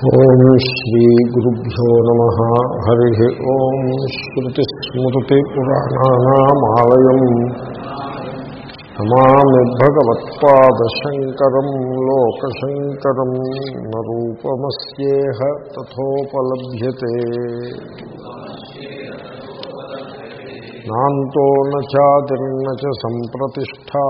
ఓం శ్రీ గురుభ్యో నమ. హరి ఓం స్మృతిస్మృతిపురాణానామాలయం నమామి భగవత్పాదశంకరం లోకశంకరం నూపమస్యేహ తథోపలభ్యతే. నాంతో నాదిర్న సంప్రతిష్టా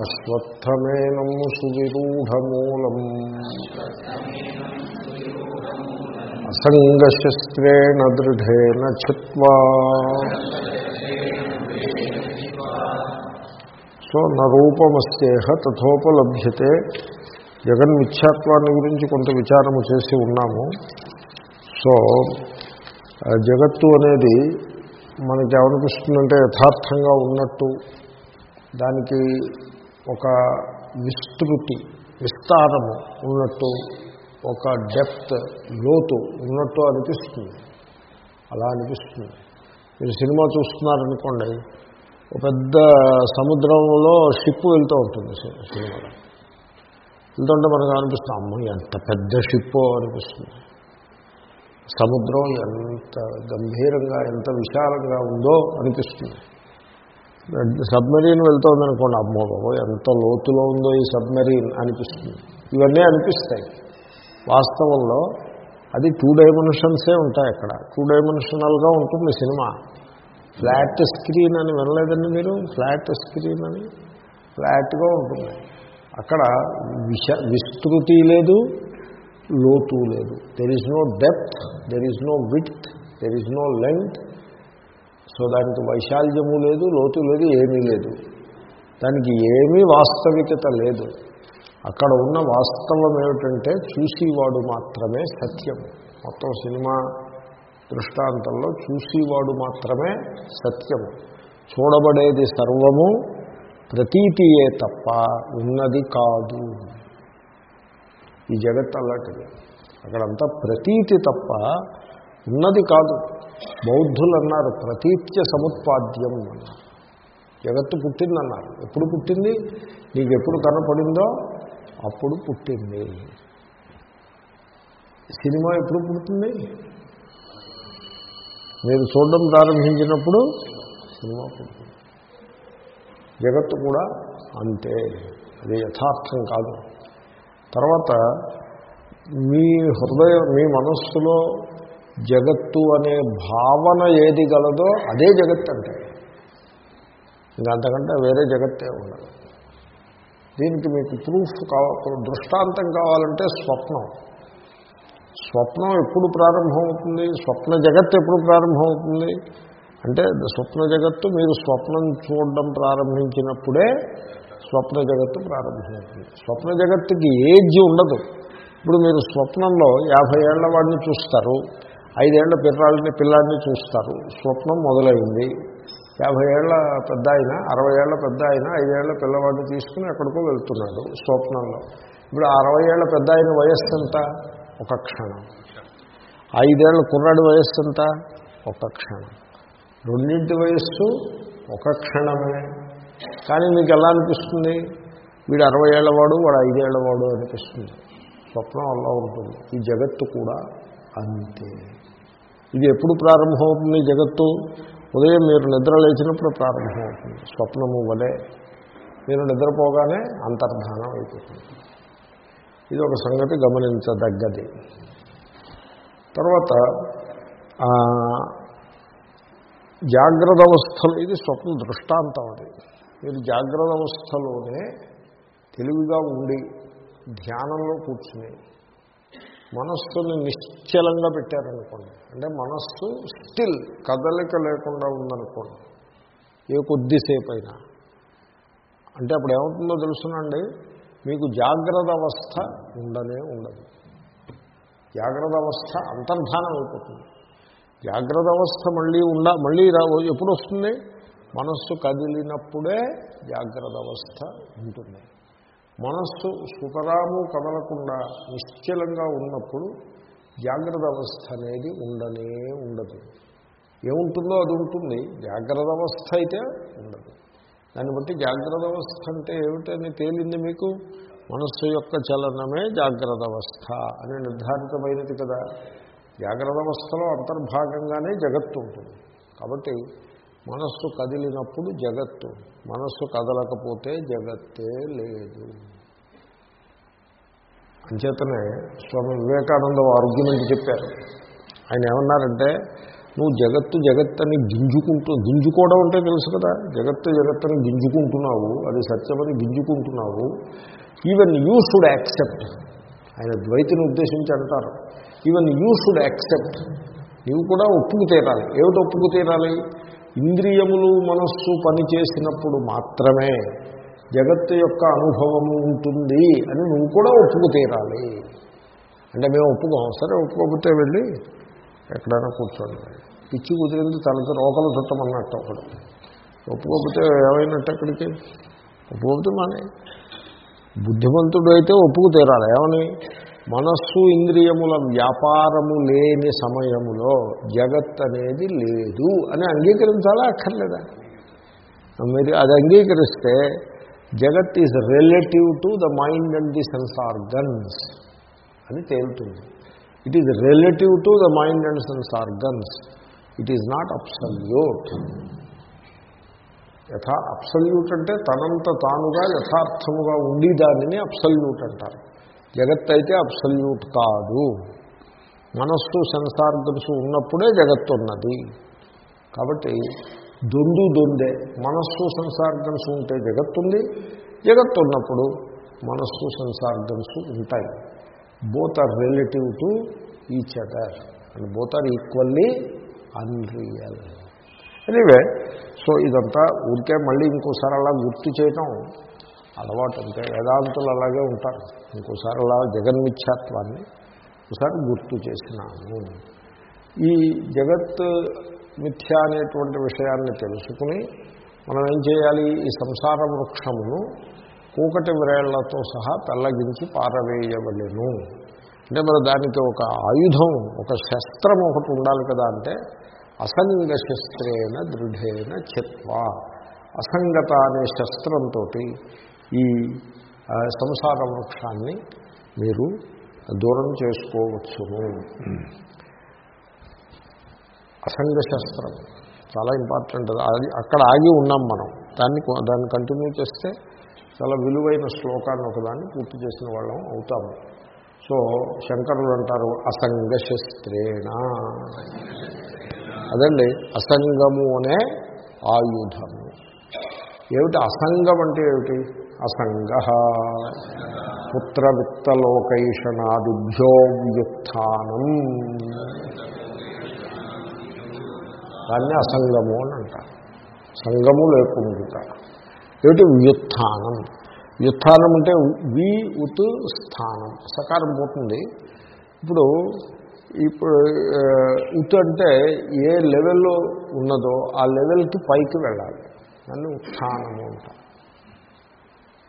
అశ్వత్థమేనం సువిరూఢమూలం. అసంగశస్త్రేణ దృఢేన చిత్వా సో నూపమస్తేహ తథోపలభ్యతే. జగన్మిథ్యాత్వాన్ని గురించి కొంత విచారము చేసి ఉన్నాము. సో జగత్తు అనేది మనకి ఏమనిపిస్తుందంటే యథార్థంగా ఉన్నట్టు దానికి ఒక విస్తృతి విస్తారము ఉన్నట్టు ఒక డెప్త్ లోతు ఉన్నట్టు అనిపిస్తుంది. అలా అనిపిస్తుంది. మీరు సినిమా చూస్తున్నారనుకోండి ఒక పెద్ద సముద్రంలో షిప్ వెళ్తూ ఉంటుంది సినిమాలో వెళ్తుంటే మనకు అనిపిస్తుంది అమ్మ ఎంత పెద్ద షిప్ అనిపిస్తుంది. సముద్రం ఎంత గంభీరంగా ఎంత విశాలంగా ఉందో అనిపిస్తుంది. సబ్మెరీన్ వెళ్తోంది అనుకోండి అమ్మో బాబో ఎంత లోతులో ఉందో ఈ సబ్మెరీన్ అనిపిస్తుంది. ఇవన్నీ అనిపిస్తాయి. వాస్తవంలో అది టూ డైమెన్షన్సే ఉంటాయి అక్కడ. టూ డైమెన్షనల్గా ఉంటుంది సినిమా. ఫ్లాట్ స్క్రీన్ అని వినలేదండి మీరు? ఫ్లాట్ స్క్రీన్ అని? ఫ్లాట్గా ఉంటుంది. అక్కడ విష విస్తృతి లేదు లోతు లేదు. There is no depth there is no width there is no length so దానికి వైశాల్యము లేదు లోతు లేదు ఏమీ లేదు. దానికి ఏమీ వాస్తవికత లేదు. అక్కడ ఉన్న వాస్తవం ఏమిటంటే చూసేవాడు మాత్రమే సత్యం. మొత్తం సినిమా దృష్టాంతంలో చూసేవాడు మాత్రమే సత్యము చూడబడేది సర్వము ప్రతీతియే తప్ప ఉన్నది కాదు. ఈ జగత్ అలాంటిది అక్కడంతా ప్రతీతి తప్ప ఉన్నది కాదు. బౌద్ధులు అన్నారు ప్రతీత్య సముత్పాద్యం అన్నారు. జగత్తు పుట్టిందన్నారు. ఎప్పుడు పుట్టింది? నీకు ఎప్పుడు కనపడిందో అప్పుడు పుట్టింది. సినిమా ఎప్పుడు పుడుతుంది? మీరు చూడడం ప్రారంభించినప్పుడు సినిమా పుడుతుంది. జగత్తు కూడా అంతే. అది యథార్థం కాదు. తర్వాత మీ హృదయం మీ మనస్సులో జగత్తు అనే భావన ఏది గలదో అదే జగత్ అంటే ఇంకంతకంటే వేరే జగత్తే ఉండదు. దీనికి మీకు ప్రూఫ్ కావాలి దృష్టాంతం కావాలంటే స్వప్నం. స్వప్నం ఎప్పుడు ప్రారంభమవుతుంది? స్వప్న జగత్తు ఎప్పుడు ప్రారంభమవుతుంది? అంటే స్వప్న జగత్తు మీరు స్వప్నం చూడడం ప్రారంభించినప్పుడే స్వప్న జగత్తు ప్రారంభమవుతుంది. స్వప్న జగత్తుకి ఏజ్ ఉండదు. ఇప్పుడు మీరు స్వప్నంలో యాభై ఏళ్ళ వాడిని చూస్తారు. ఐదేళ్ళ పిల్లల్ని పిల్లాడిని చూస్తారు. స్వప్నం మొదలైంది. యాభై ఏళ్ళ పెద్ద ఆయన అరవై ఏళ్ళ పెద్ద ఆయన ఐదేళ్ళ పిల్లవాడిని తీసుకుని ఎక్కడికో వెళ్తున్నాడు స్వప్నంలో. ఇప్పుడు అరవై ఏళ్ళ పెద్ద ఆయన వయస్సు ఎంత? ఒక క్షణం. ఐదేళ్ళ కుర్రాడి వయస్సు ఎంత? ఒక క్షణం. రెండింటి వయస్సు ఒక క్షణమే. కానీ మీకు ఎలా అనిపిస్తుంది? వీడు అరవై ఏళ్ళవాడు వాడు ఐదేళ్ళవాడు అనిపిస్తుంది. స్వప్నం అలా ఉంటుంది. ఈ జగత్తు కూడా అంతే. ఇది ఎప్పుడు ప్రారంభమవుతుంది జగత్తు? ఉదయం మీరు నిద్ర లేచినప్పుడు ప్రారంభమవుతుంది. స్వప్నము వలె. మీరు నిద్రపోగానే అంతర్ధానం అయిపోతుంది. ఇది ఒక సంగతి గమనించదగ్గది. తర్వాత జాగ్రత్త అవస్థలు ఇది స్వప్న దృష్టాంతం అది. మీరు జాగ్రత్త అవస్థలోనే తెలివిగా ఉండి ధ్యానంలో కూర్చుని మనస్సుని నిశ్చలంగా పెట్టారనుకోండి అంటే మనస్సు స్టిల్ కదలిక లేకుండా ఉందనుకోండి. ఏ కొద్దిసేపు అయినా అంటే అప్పుడు ఏమవుతుందో తెలుసునండి మీకు జాగ్రత్త అవస్థ ఉండనే ఉండదు. జాగ్రత్త అవస్థ అంతర్ధానం అయిపోతుంది. జాగ్రత్త అవస్థ మళ్ళీ ఉండ మళ్ళీ రా ఎప్పుడు వస్తుంది? మనస్సు కదిలినప్పుడే జాగ్రత్త అవస్థ ఉంటుంది. మనస్సు సుతరాము కదలకుండా నిశ్చలంగా ఉన్నప్పుడు జాగ్రత్త అవస్థ అనేది ఉండనే ఉండదు. ఏముంటుందో అది ఉంటుంది. జాగ్రత్త అవస్థ అయితే ఉండదు. దాన్ని బట్టి జాగ్రత్త అవస్థ అంటే ఏమిటని తేలింది మీకు? మనస్సు యొక్క చలనమే జాగ్రత్త అవస్థ అని నిర్ధారితమైనది కదా. జాగ్రత్త అవస్థలో అంతర్భాగంగానే జగత్తు ఉంటుంది. కాబట్టి మనస్సు కదిలినప్పుడు జగత్తు మనస్సు కదలకపోతే జగత్తే లేదు. అంచేతనే స్వామి వివేకానంద ఆర్గ్యుమెంట్ చెప్పారు. ఆయన ఏమన్నారంటే నువ్వు జగత్తు జగత్తని గింజుకుంటూ గింజుకోవడం అంటే తెలుసు కదా జగత్తు జగత్తని గింజుకుంటున్నావు అది సత్యమని గింజుకుంటున్నావు ఈవెన్ యూ షుడ్ యాక్సెప్ట్ ఆయన ద్వైతిని ఉద్దేశించి అంటారు ఈవెన్ యూ షుడ్ యాక్సెప్ట్ నీవు కూడా ఒప్పుకు తీరాలి. ఏమిటి ఒప్పుకు తీరాలి? ఇంద్రియములు మనస్సు పనిచేసినప్పుడు మాత్రమే జగత్తు యొక్క అనుభవము ఉంటుంది అని నువ్వు కూడా ఒప్పుకు తీరాలి. అంటే మేము ఒప్పుకోం సరే ఒప్పుకోకపోతే వెళ్ళి ఎక్కడైనా కూర్చోండి. పిచ్చి కుదిరింది తనతో రోకలు చుట్టమన్నట్టు ఒకడు. ఒప్పుకోకపోతే ఏమైనట్టు అక్కడికి ఒప్పుకోకపోతే మానే. బుద్ధిమంతుడు అయితే ఒప్పుకు తీరాలి. ఏమని? మనస్సు ఇంద్రియముల వ్యాపారము లేని సమయములో జగత్ అనేది లేదు అని అంగీకరించాలా అక్కర్లేదా? మీరు అది అంగీకరిస్తే జగత్ is relative to the mind and the sense organs అని తేలుతుంది. It is relative to the mind and sense organs it is not absolute యథా అబ్సల్యూట్ అంటే తనంత తానుగా యథార్థముగా ఉండి దానిని అబ్సల్యూట్ అంటారు. జగత్ అయితే అబ్సల్యూట్ కాదు. మనస్సు సెన్సార్గన్స్ ఉన్నప్పుడే జగత్తు ఉన్నది కాబట్టి దొందు దొందే. మనస్సు సంసార్గన్స్ ఉంటే జగత్తుంది. జగత్తు ఉన్నప్పుడు మనస్సు సంసార్గన్స్ ఉంటాయి. Both are relative to each other and both are equally unreal anyway so ఇదంతా ఊరికే మళ్ళీ ఇంకోసారి అలా గుర్తు చేయటం అలవాటు అంటే వేదాంతులు అలాగే ఉంటారు. ఇంకోసారి అలా జగన్మిథ్యాత్వాన్ని ఒకసారి గుర్తు చేసినాను ఈ జగత్ మిథ్య అనేటువంటి విషయాన్ని తెలుసుకుని మనం ఏం చేయాలి? ఈ సంసార వృక్షమును కూకటి వ్రేళ్ళతో సహా పెల్లగించి పారవేయవలెను. అంటే మరి దానికి ఒక ఆయుధం ఒక శస్త్రం ఒకటి ఉండాలి కదా అంటే అసంగ శస్త్రేణ దృఢేన చిత్వ. అసంగత అనే శస్త్రంతో ఈ సంసార వృక్షాన్ని మీరు దూరం చేసుకోవచ్చును. అసంగ శస్త్రం చాలా ఇంపార్టెంట్ అది అక్కడ ఆగి ఉన్నాం మనం. దాన్ని దాన్ని కంటిన్యూ చేస్తే చాలా విలువైన శ్లోకాన్ని ఒకదాన్ని పూర్తి చేసిన వాళ్ళం అవుతాము సో శంకరులు అంటారు అసంగ శస్త్రేణ అదండి అసంగము అనే ఆయుధము ఏమిటి? అసంగం అంటే ఏమిటి? అసంగ. పుత్రవిత్తలోకైషణాదిభ్యో వ్యుత్నం దాన్ని అసంగము అని అంటారు. సంగము లేకుండా ఏమిటి వ్యుత్థానం? వ్యుత్థానం అంటే వి ఉత్ స్థానం. సకారం పోతుంది. ఇప్పుడు ఇప్పుడు ఉత్ అంటే ఏ లెవెల్లో ఉన్నదో ఆ లెవెల్కి పైకి వెళ్ళాలి. దాన్ని ఉత్థానము అంటారు.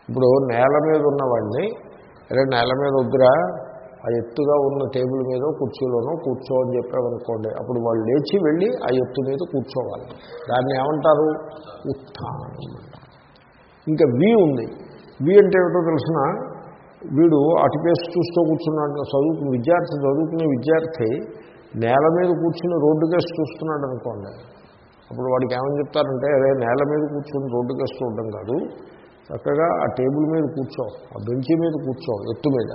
ఇప్పుడు నేల మీద ఉన్నవాడిని అరే నేల మీద వద్దురా ఆ ఎత్తుగా ఉన్న టేబుల్ మీద కుర్చీలోనో కూర్చో అని చెప్పామనుకోండి అప్పుడు వాళ్ళు లేచి వెళ్ళి ఆ ఎత్తు మీద కూర్చోవాలి. దాన్ని ఏమంటారు? ఉత్థానం. ఇంకా వి ఉంది. వి అంటే ఏమిటో తెలిసిన? వీడు అటుకేసి చూస్తూ కూర్చున్నాడు. చదువుకు విద్యార్థి చదువుకునే విద్యార్థి నేల మీద కూర్చుని రోడ్డు కేసు చూస్తున్నాడు అనుకోండి. అప్పుడు వాడికి ఏమని చెప్తారంటే అదే నేల మీద కూర్చుని రోడ్డు కేసు చూడడం కాదు. చక్కగా ఆ టేబుల్ మీద కూర్చో ఆ బెంచ్ మీద కూర్చో ఎత్తు మీద.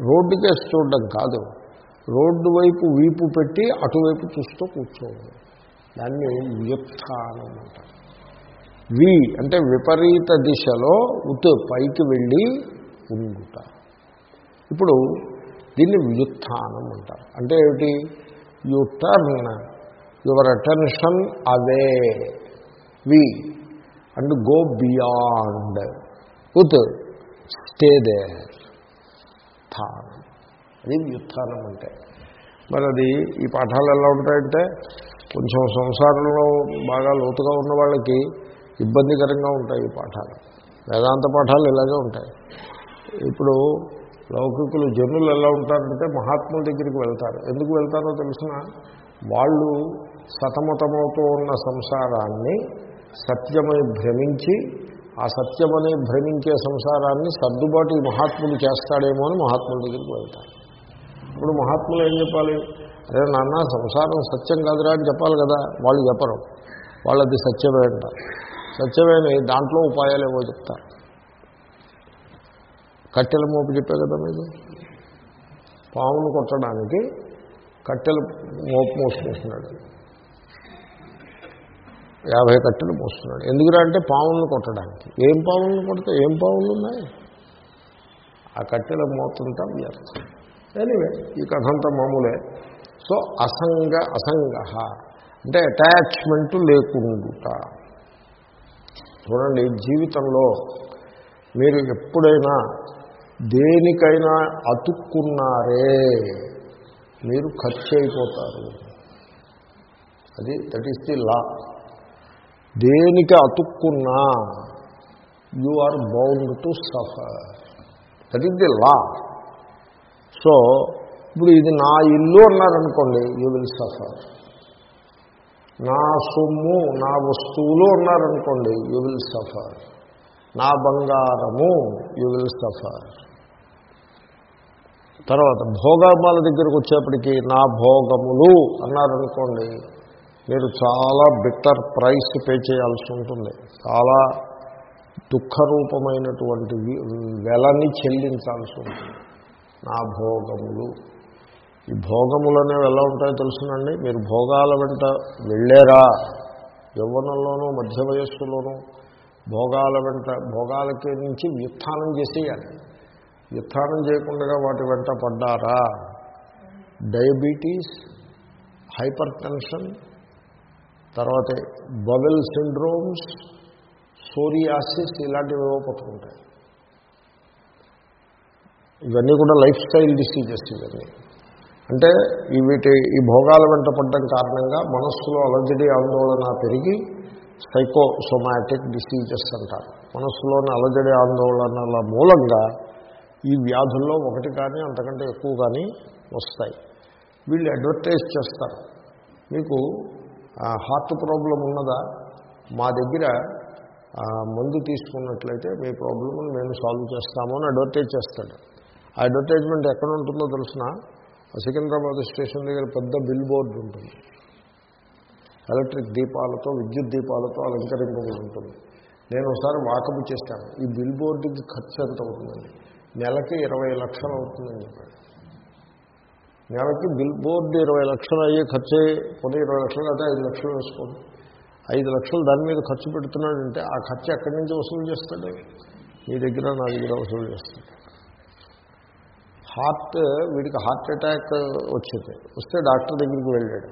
రోడ్డు చూడడం కాదు. రోడ్డు వైపు వీపు పెట్టి అటువైపు చూస్తూ కూర్చోవడం. దాన్ని వ్యుత్థానం అంటారు వి అంటే విపరీత దిశలో ఉత్ పైకి వెళ్ళి ఉండుట. ఇప్పుడు దీన్ని వ్యుత్థానం అంటారు అంటే ఏమిటి? You turn your attention away. We and go beyond. ఉత్ స్టే దేర్. వ్యుత్థానం అది వ్యుత్థానం అంటే. మరి అది ఈ పాఠాలు ఎలా ఉంటాయంటే కొంచెం సంసారంలో బాగా లోతుగా ఉన్న వాళ్ళకి ఇబ్బందికరంగా ఉంటాయి ఈ పాఠాలు. వేదాంత పాఠాలు ఇలాగే ఉంటాయి. ఇప్పుడు లౌకికులు జనులు ఎలా ఉంటారంటే మహాత్ముల దగ్గరికి వెళ్తారు. ఎందుకు వెళ్తారో తెలిసిన? వాళ్ళు సతమతమవుతూ ఉన్న సంసారాన్ని సత్యమై భ్రమించి ఆ సత్యమని భ్రమించే సంసారాన్ని సర్దుబాటు ఈ మహాత్ముడు చేస్తాడేమో అని మహాత్ముల దగ్గరికి వెళ్తారు. ఇప్పుడు మహాత్ములు ఏం చెప్పాలి? అరే నాన్న సంసారం సత్యం కాదురా అని చెప్పాలి కదా వాళ్ళు చెప్పరు. వాళ్ళది సత్యమే అంటారు. సత్యమేని దాంట్లో ఉపాయాలు ఏవో చెప్తారు. కట్టెల మోపు చెప్పే కదా మీరు పామును కొట్టడానికి కట్టెలు మోపు మోసుకుంటున్నాడు యాభై కట్టెలు మోస్తున్నాడు ఎందుకురా అంటే పావులను కొట్టడానికి. ఏం పాములను కొడితే ఏం పావులు ఉన్నాయి? ఆ కట్టెల మోతుంటా వ్యర్థం. ఎనివే ఈ కథంతా మామూలే. సో అసంగ అసంగ అంటే అటాచ్మెంట్ లేకుండుట. చూడండి జీవితంలో మీరు ఎప్పుడైనా దేనికైనా అతుక్కున్నారే మీరు ఖర్చు అయిపోతారు. అది దట్ ఈస్ ది లా దేనికి అతుక్కున్నా you are bound to suffer. That is the law so ఇప్పుడు ఇది నా ఇల్లు అన్నారనుకోండి యూ విల్ సఫర్ నా సొమ్ము నా వస్తువులు ఉన్నారనుకోండి యూ విల్ సఫర్ నా బంగారము యూ విల్ సఫర్ తర్వాత భోగమాల దగ్గరకు వచ్చేప్పటికి నా భోగములు అన్నారనుకోండి మీరు చాలా బిట్టర్ ప్రైస్ పే చేయాల్సి ఉంటుంది. చాలా దుఃఖరూపమైనటువంటి వెలని చెల్లించాల్సి ఉంటుంది. నా భోగములు. ఈ భోగములు అనేవి ఎలా ఉంటాయో తెలుసునండి. మీరు భోగాల వెంట వెళ్ళారా. యవ్వనంలోనూ మధ్య వయస్సులోనూ భోగాల వెంట భోగాలకి నుంచి వ్యుత్థానం చేసేయాలి. వ్యుత్థానం చేయకుండా వాటి వెంట పడ్డారా? డయాబెటీస్ హైపర్ టెన్షన్ తర్వాత బబెల్ సిండ్రోమ్స్ సోరియాసిస్ ఇలాంటివి ఏవో పట్టుకుంటాయి. ఇవన్నీ కూడా లైఫ్ స్టైల్ డిసీజెస్ ఇవన్నీ. అంటే ఈ వీటి ఈ భోగాల వెంట పడ్డం కారణంగా మనస్సులో అలజడి ఆందోళన పెరిగి సైకోసొమాటిక్ డిసీజెస్ అంటారు. మనస్సులోని అలజడి ఆందోళనల మూలంగా ఈ వ్యాధుల్లో ఒకటి కానీ అంతకంటే ఎక్కువ కానీ వస్తాయి. వీళ్ళు అడ్వర్టైజ్ చేస్తారు. మీకు హార్ట్ ప్రాబ్లం ఉన్నదా? మా దగ్గర మందు తీసుకున్నట్లయితే మీ ప్రాబ్లమ్ని మేము సాల్వ్ చేస్తాము అని అడ్వర్టైజ్ చేస్తాడు. ఆ అడ్వర్టైజ్మెంట్ ఎక్కడ ఉంటుందో తెలిసిన? సికింద్రాబాద్ స్టేషన్ దగ్గర పెద్ద బిల్ బోర్డు ఉంటుంది. ఎలక్ట్రిక్ దీపాలతో విద్యుత్ దీపాలతో అలంకరింపబడి ఉంటుంది. నేను ఒకసారి వాకపు చేస్తాను ఈ బిల్ బోర్డుకి ఖర్చు ఎంత అవుతుందండి? నెలకి ఇరవై లక్షలు అవుతుందని చెప్పాడు. నెలకి బిల్ బోర్డు ఇరవై లక్షలు అయ్యే ఖర్చు కొన్ని ఇరవై లక్షలు అయితే ఐదు లక్షలు వేసుకోండి. ఐదు లక్షలు దాని మీద ఖర్చు పెడుతున్నాడంటే ఆ ఖర్చు ఎక్కడి నుంచి వసూలు చేస్తాడు? మీ దగ్గర నా దగ్గర వసూలు చేస్తాడు. హార్ట్ వీడికి హార్ట్ అటాక్ వచ్చింది. వస్తే డాక్టర్ దగ్గరికి వెళ్ళాడు.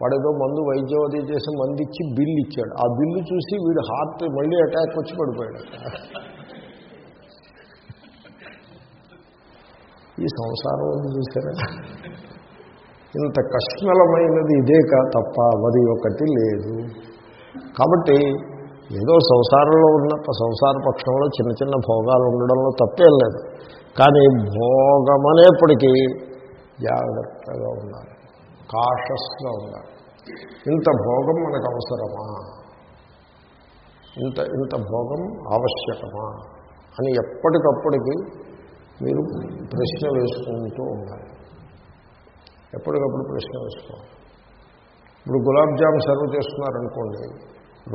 వాడేదో మందు వైద్యం అది చేసి మందు ఇచ్చి బిల్లు ఇచ్చాడు. ఆ బిల్లు చూసి వీడు హార్ట్ మళ్ళీ అటాక్ వచ్చి పడిపోయాడు. ఈ సంసారం ఉంది చూసారా? ఇంత కష్మలమైనది ఇదే కా తప్ప మరి ఒకటి లేదు. కాబట్టి ఏదో సంసారంలో ఉన్న సంసార పక్షంలో చిన్న చిన్న భోగాలు ఉండడంలో తప్పేం లేదు. కానీ భోగం అనేప్పటికీ జాగ్రత్తగా ఉండాలి. కాషస్గా ఉండాలి. ఇంత భోగం మనకు అవసరమా? ఇంత ఇంత భోగం ఆవశ్యకమా? అని ఎప్పటికప్పటికి మీరు ప్రశ్న వేసుకుంటూ ఉండాలి. ఎప్పటికప్పుడు ప్రశ్న వేసుకోవాలి. ఇప్పుడు గులాబ్ జామ్ సర్వ్ చేస్తున్నారనుకోండి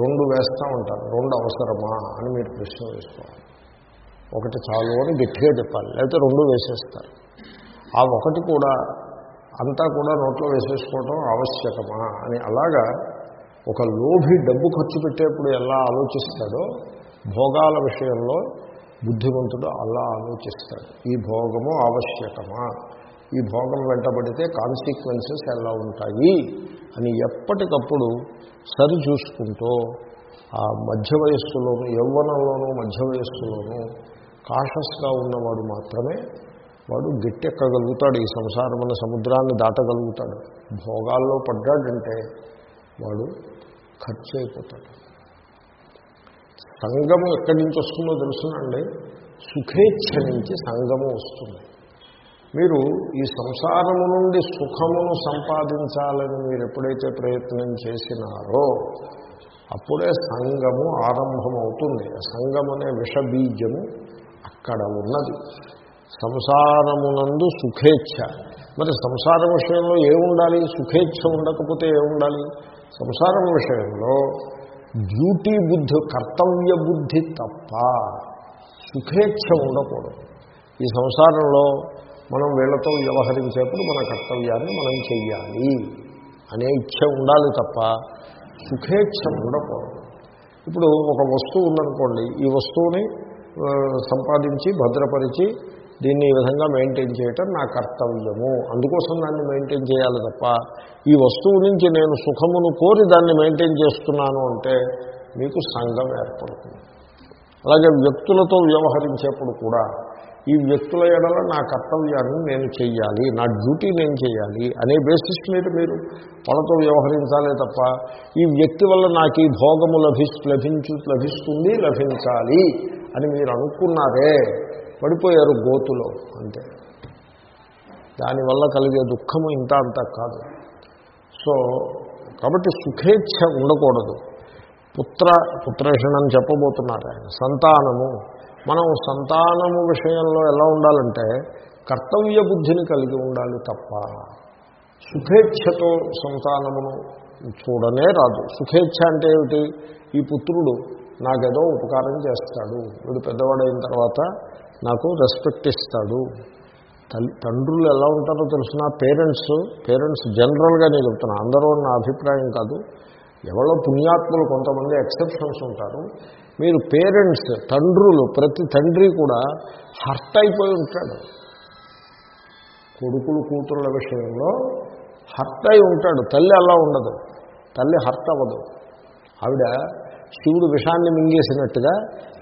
రెండు వేస్తూ ఉంటారు రెండు అవసరమా అని మీరు ప్రశ్న వేసుకోవాలి. ఒకటి చాలు అని గట్టిగా చెప్పాలి లేకపోతే రెండు వేసేస్తారు. ఆ ఒకటి కూడా అంతా కూడా నోట్లో వేసేసుకోవడం ఆవశ్యకమా అని. అలాగా ఒక లోభి డబ్బు ఖర్చు పెట్టేప్పుడు ఎలా ఆలోచిస్తాడో భోగాల విషయంలో బుద్ధిమంతుడు అలా ఆలోచిస్తాడు. ఈ భోగము ఆవశ్యకమా? ఈ భోగం వెంటబడితే కాన్సిక్వెన్సెస్ ఎలా ఉంటాయి? అని ఎప్పటికప్పుడు సరి చూసుకుంటూ ఆ మధ్య వయస్సులోను యవ్వనంలోనూ మధ్య వయస్సులోనూ కాషస్గా ఉన్నవాడు మాత్రమే వాడు గట్టెక్కగలుగుతాడు. ఈ సంసారమైన సముద్రాన్ని దాటగలుగుతాడు. భోగాల్లో పడ్డాడంటే వాడు ఖర్చు అయిపోతాడు. సంగము ఎక్కడి నుంచి వస్తుందో తెలుసునండి. సుఖేచ్ఛ నుంచి సంగము వస్తుంది. మీరు ఈ సంసారము నుండి సుఖమును సంపాదించాలని మీరు ఎప్పుడైతే ప్రయత్నం చేసినారో అప్పుడే సంగము ఆరంభమవుతుంది. సంగం అనే విషబీజము అక్కడ ఉన్నది. సంసారమునందు సుఖేచ్ఛ. మరి సంసార విషయంలో ఏముండాలి సుఖేచ్ఛ ఉండకపోతే ఏముండాలి సంసారం విషయంలో డ్యూటీ బుద్ధి కర్తవ్య బుద్ధి తప్ప సుఖేచ్ఛ ఉండకూడదు. ఈ సంసారంలో మనం వీళ్ళతో వ్యవహరించేప్పుడు మన కర్తవ్యాన్ని మనం చెయ్యాలి అనే ఇచ్ఛ ఉండాలి తప్ప సుఖేచ్ఛ ఉండకూడదు. ఇప్పుడు ఒక వస్తువు ఉందనుకోండి ఈ వస్తువుని సంపాదించి భద్రపరిచి దీన్ని ఈ విధంగా మెయింటైన్ చేయటం నా కర్తవ్యము. అందుకోసం దాన్ని మెయింటైన్ చేయాలి తప్ప ఈ వస్తువు నుంచి నేను సుఖమును కోరి దాన్ని మెయింటైన్ చేస్తున్నాను అంటే మీకు సంఘం ఏర్పడుతుంది. అలాగే వ్యక్తులతో వ్యవహరించేప్పుడు కూడా ఈ వ్యక్తుల ఎడల నా కర్తవ్యాన్ని నేను చేయాలి నా డ్యూటీ నేను చేయాలి అనే బేసిస్ మీద మీరు వాళ్ళతో వ్యవహరించాలే తప్ప ఈ వ్యక్తి వల్ల నాకు ఈ భోగము లభి లభించు లభిస్తుంది లభించాలి అని మీరు అనుకున్నారే పడిపోయారు గోతులో అంతే. దానివల్ల కలిగే దుఃఖము ఇంత అంత కాదు. సో కాబట్టి సుఖేచ్ఛ ఉండకూడదు. పుత్ర పుత్రేషణం చెప్పబోతున్నారు ఆయన. సంతానము. మనం సంతానము విషయంలో ఎలా ఉండాలంటే కర్తవ్య బుద్ధిని కలిగి ఉండాలి తప్ప సుఖేచ్ఛతో సంతానమును చూడనే రాదు. సుఖేచ్ఛ అంటే ఏమిటి? ఈ పుత్రుడు నాకేదో ఉపకారం చేస్తాడు. వీడు పెద్దవాడైన తర్వాత నాకు రెస్పెక్ట్ ఇస్తాడు. తల్లి తండ్రులు ఎలా ఉంటారో తెలిసిన పేరెంట్స్ పేరెంట్స్ జనరల్గా నేను చెప్తున్నా అందరూ నా అభిప్రాయం కాదు. ఎవరో పుణ్యాత్ములు కొంతమంది ఎక్సెప్షన్స్ ఉంటారు. మీరు పేరెంట్స్ తండ్రులు ప్రతి తండ్రి కూడా హర్ట్ అయిపోయి ఉంటాడు. కొడుకులు కూతురుల విషయంలో హర్ట్ అయి ఉంటాడు. తల్లి అలా ఉండదు. తల్లి హర్ట్ అవ్వదు. ఆవిడ శివుడు విషాన్ని మింగేసినట్టుగా